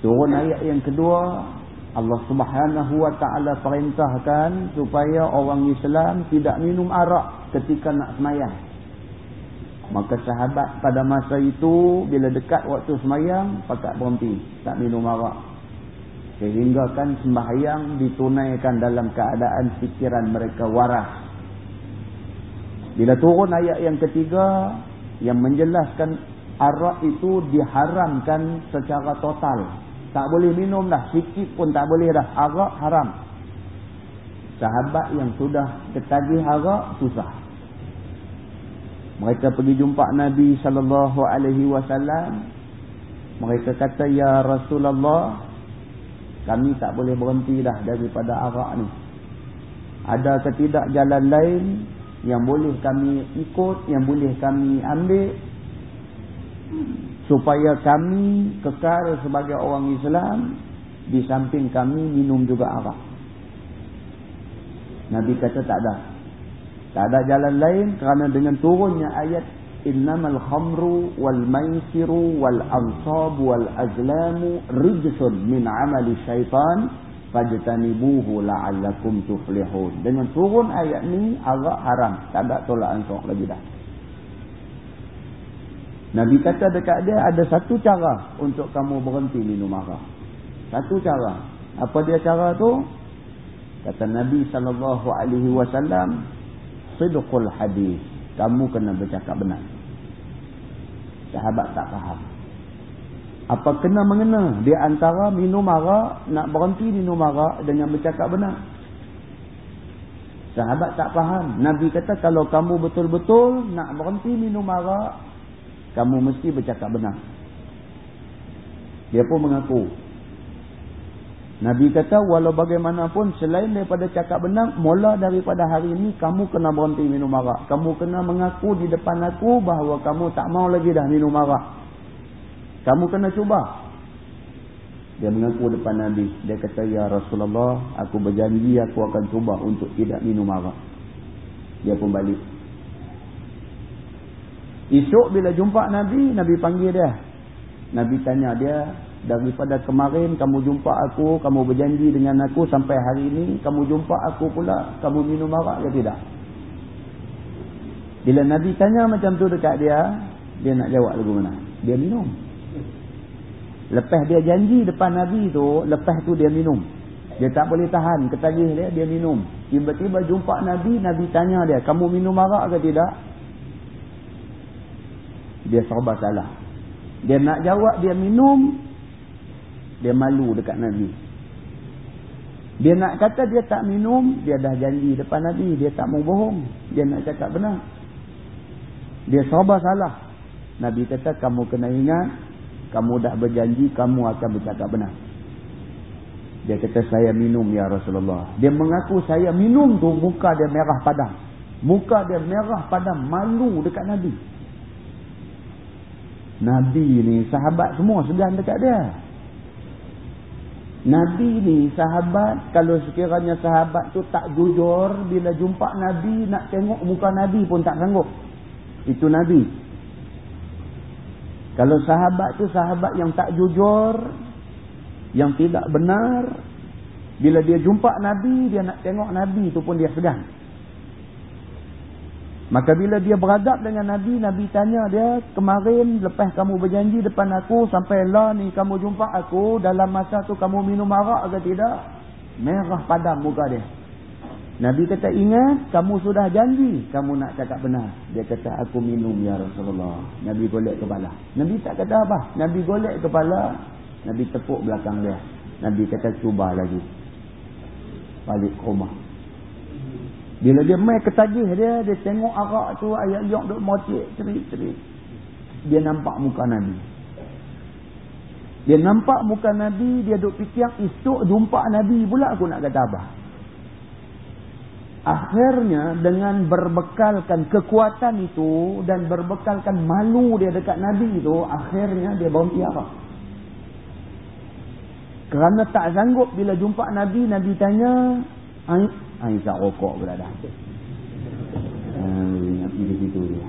Turun ayat yang kedua, Allah Subhanahu wa taala perintahkan supaya orang Islam tidak minum arak ketika nak semayang. Maka sahabat pada masa itu bila dekat waktu semayang pakat berhenti tak minum arak. Sehingga kan sembahyang ditunaikan dalam keadaan fikiran mereka waras. Bila turun ayat yang ketiga yang menjelaskan arak itu diharamkan secara total. Tak boleh minum dah. Sikit pun tak boleh dah. Arak haram. Sahabat yang sudah ketagih arak, susah. Mereka pergi jumpa Nabi SAW. Mereka kata, Ya Rasulullah, kami tak boleh berhenti dah daripada arak ni. Ada ketidak jalan lain yang boleh kami ikut, yang boleh kami ambil supaya kami kekal sebagai orang Islam di samping kami minum juga arak. Nabi kata tak ada. Tak ada jalan lain kerana dengan turunnya ayat innamal khamru wal maisiru wal ansab wal azlamu rijsun min amali syaitan fajtanibuhu la'allakum tuflihun. Dengan turun ayat ni arak haram, tak ada tolak ansur lagi dah. Nabi kata dekat dia ada satu cara untuk kamu berhenti minum arak. Satu cara. Apa dia cara tu? Kata Nabi sallallahu alaihi wasallam, "Sidqul hadis." Kamu kena bercakap benar. Sahabat tak faham. Apa kena mengena di antara minum arak, nak berhenti minum arak dengan bercakap benar. Sahabat tak faham. Nabi kata kalau kamu betul-betul nak berhenti minum arak, kamu mesti bercakap benar. Dia pun mengaku. Nabi kata walau bagaimanapun selain daripada cakap benar, mula daripada hari ini kamu kena berhenti minum arak. Kamu kena mengaku di depan aku bahawa kamu tak mau lagi dah minum arak. Kamu kena cuba. Dia mengaku depan Nabi. Dia kata, Ya Rasulullah, aku berjanji aku akan cuba untuk tidak minum arak. Dia pun balik. Esok bila jumpa Nabi, Nabi panggil dia. Nabi tanya dia, daripada kemarin kamu jumpa aku, kamu berjanji dengan aku sampai hari ini, kamu jumpa aku pula, kamu minum arak ke tidak? Bila Nabi tanya macam tu dekat dia, dia nak jawab lagu mana? Dia minum. Lepas dia janji depan Nabi tu, lepas tu dia minum. Dia tak boleh tahan, ketagih dia, dia minum. Tiba-tiba jumpa Nabi, Nabi tanya dia, kamu minum arak ke tidak? Dia serba salah. Dia nak jawab dia minum, dia malu dekat Nabi. Dia nak kata dia tak minum, dia dah janji depan Nabi. Dia tak mau bohong. Dia nak cakap benar. Dia serba salah. Nabi kata, kamu kena ingat, kamu dah berjanji, kamu akan bercakap benar. Dia kata, saya minum ya Rasulullah. Dia mengaku saya minum tu, muka dia merah padam. Muka dia merah padam, malu dekat Nabi. Nabi ni, sahabat semua segan dekat dia. Nabi ni sahabat kalau sekiranya sahabat tu tak jujur bila jumpa Nabi nak tengok muka Nabi pun tak sanggup. Itu Nabi. Kalau sahabat tu sahabat yang tak jujur yang tidak benar bila dia jumpa Nabi dia nak tengok Nabi tu pun dia segan. Maka bila dia beradab dengan Nabi, Nabi tanya dia, kemarin lepas kamu berjanji depan aku, sampai lah ni kamu jumpa aku, dalam masa tu kamu minum arak ke tidak? Merah padam muka dia. Nabi kata, ingat, kamu sudah janji, kamu nak cakap benar. Dia kata, aku minum ya Rasulullah. Nabi golek kepala. Nabi tak kata apa. Nabi golek kepala, Nabi tepuk belakang dia. Nabi kata, cuba lagi. Balik rumah. Bila dia main ketagih dia, dia tengok arak tu ayat liok duk motik, cerit-cerit. Dia nampak muka Nabi. Dia nampak muka Nabi, dia duk fikir, esok jumpa Nabi pula aku nak kata apa. Akhirnya dengan berbekalkan kekuatan itu dan berbekalkan malu dia dekat Nabi itu, akhirnya dia berhenti arak. Kerana tak sanggup bila jumpa Nabi, Nabi tanya, Isap rokok pula dah. Pergi situ dia.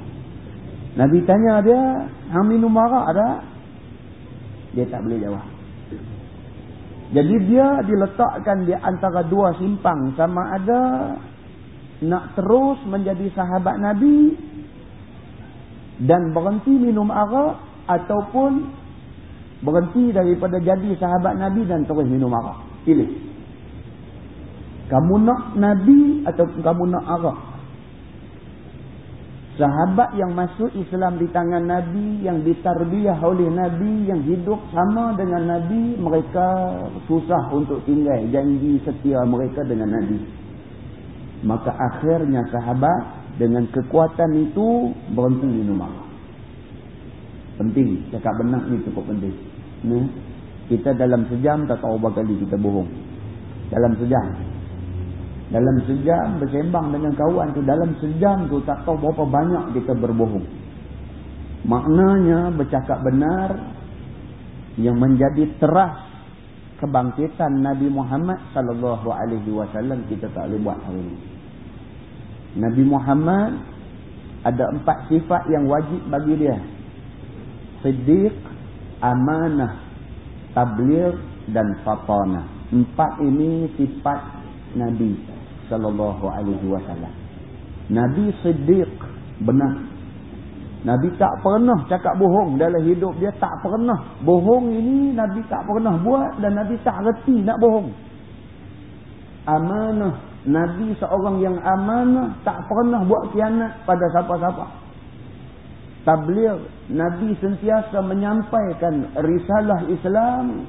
Nabi tanya dia, hang minum arak ada? Dia tak boleh jawab. Jadi dia diletakkan di antara dua simpang. Sama ada nak terus menjadi sahabat Nabi dan berhenti minum arak ataupun berhenti daripada jadi sahabat Nabi dan terus minum arak. Pilih. Kamu nak Nabi atau kamu nak Arab? Sahabat yang masuk Islam di tangan Nabi, yang ditarbiah oleh Nabi, yang hidup sama dengan Nabi, mereka susah untuk tinggal janji setia mereka dengan Nabi. Maka akhirnya sahabat dengan kekuatan itu berhenti minum arak. Penting, cakap benar ni cukup penting. Ni, kita dalam sejam tak tahu berapa kali kita bohong. Dalam sejam. Dalam sejam bersembang dengan kawan tu. Dalam sejam tu tak tahu berapa banyak kita berbohong. Maknanya bercakap benar. Yang menjadi teras kebangkitan Nabi Muhammad sallallahu alaihi wasallam kita tak boleh buat hari ini. Nabi Muhammad ada empat sifat yang wajib bagi dia. Siddiq, amanah, tabligh dan fatana. Empat ini sifat Nabi sallallahu alaihi wasallam. Nabi Siddiq benar. Nabi tak pernah cakap bohong dalam hidup dia tak pernah. Bohong ini Nabi tak pernah buat dan Nabi tak reti nak bohong. Amanah. Nabi seorang yang amanah tak pernah buat kianat pada siapa-siapa. tabligh Nabi sentiasa menyampaikan risalah Islam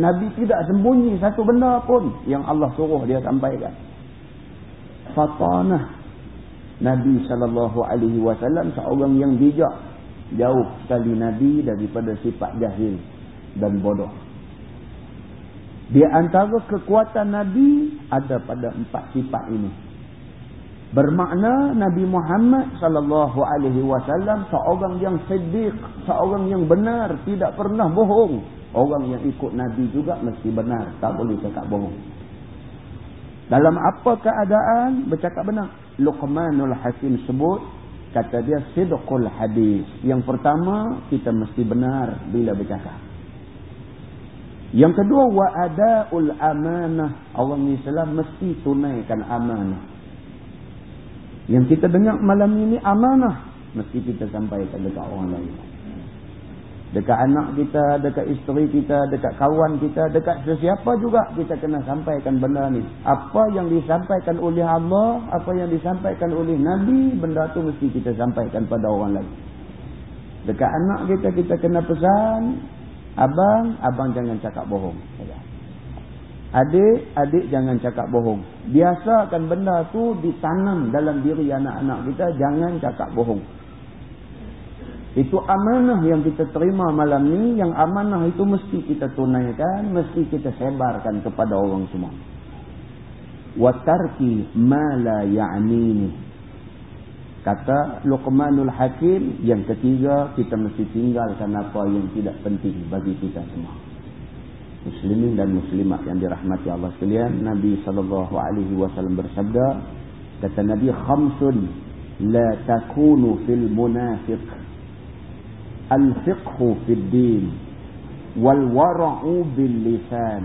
Nabi tidak sembunyi satu benda pun yang Allah suruh dia sampaikan fatanah. Nabi SAW seorang yang bijak. Jauh sekali Nabi daripada sifat jahil dan bodoh. Di antara kekuatan Nabi ada pada empat sifat ini. Bermakna Nabi Muhammad sallallahu alaihi wasallam seorang yang siddiq seorang yang benar tidak pernah bohong. Orang yang ikut Nabi juga mesti benar tak boleh cakap bohong dalam apa keadaan? Bercakap benar. Luqmanul Hakim sebut kata dia sidqul hadis. Yang pertama kita mesti benar bila bercakap. Yang kedua wa adaul amanah. Orang Islam mesti tunaikan amanah. Yang kita dengar malam ini amanah. Mesti kita sampaikan dekat orang lain dekat anak kita, dekat isteri kita, dekat kawan kita, dekat sesiapa juga kita kena sampaikan benda ni. Apa yang disampaikan oleh Allah, apa yang disampaikan oleh Nabi, benda tu mesti kita sampaikan pada orang lain. Dekat anak kita, kita kena pesan, abang, abang jangan cakap bohong. Adik, adik jangan cakap bohong. Biasakan benda tu ditanam dalam diri anak-anak kita, jangan cakap bohong. Itu amanah yang kita terima malam ni. Yang amanah itu mesti kita tunaikan. Mesti kita sebarkan kepada orang semua. Watarki ma la ya'nini. Kata Luqmanul Hakim. Yang ketiga, kita mesti tinggalkan apa yang tidak penting bagi kita semua. Muslimin dan muslimat yang dirahmati Allah sekalian. Nabi SAW bersabda. Kata Nabi, Khamsun la takunu fil munafiq. الفقه في الدين والورع باللسان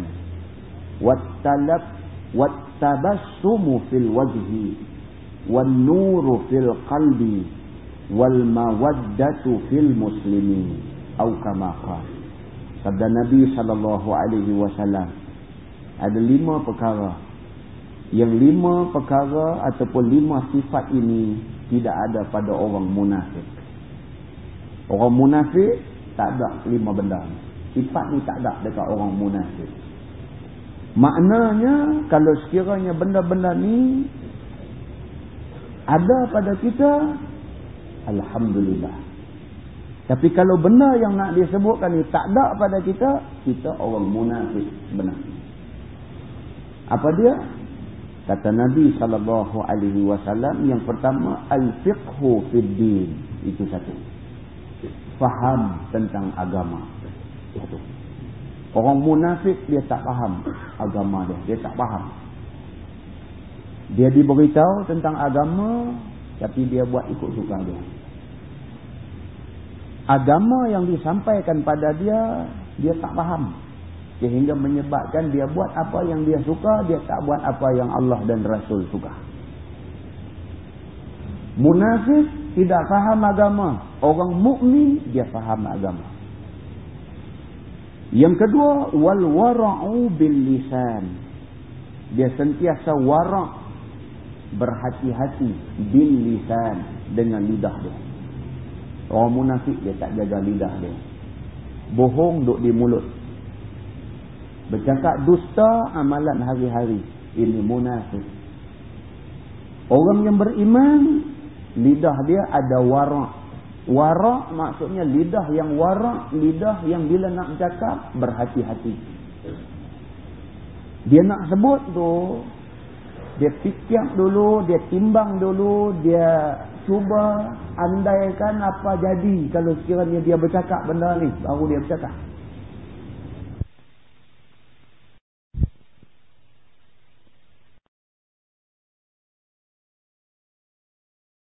والتلف والتبسم في الوجه والنور في القلب والمودة في المسلمين أو كما قال sabda Nabi sallallahu alaihi wasallam ada lima perkara yang lima perkara ataupun lima sifat ini tidak ada pada orang munafik Orang munafik tak ada lima benda. Sifat ni tak ada dekat orang munafik. Maknanya kalau sekiranya benda-benda ni ada pada kita, Alhamdulillah. Tapi kalau benda yang nak disebutkan ni tak ada pada kita, kita orang munafik benar. Apa dia? Kata Nabi SAW yang pertama, Al-fiqhu fid din. Itu satu faham tentang agama. Itu. Orang munafik dia tak faham agama dia. Dia tak faham. Dia diberitahu tentang agama tapi dia buat ikut suka dia. Agama yang disampaikan pada dia, dia tak faham. Sehingga menyebabkan dia buat apa yang dia suka, dia tak buat apa yang Allah dan Rasul suka. Munafik tidak faham agama. Orang mukmin dia faham agama. Yang kedua, wal wara'u bil lisan. Dia sentiasa wara' berhati-hati bil lisan dengan lidah dia. Orang munafik dia tak jaga lidah dia. Bohong duk di mulut. Bercakap dusta amalan hari-hari. Ini munafik. Orang yang beriman lidah dia ada warak. Warak maksudnya lidah yang warak, lidah yang bila nak cakap berhati-hati. Dia nak sebut tu, dia fikir dulu, dia timbang dulu, dia cuba andaikan apa jadi kalau sekiranya dia bercakap benda ni, baru dia bercakap.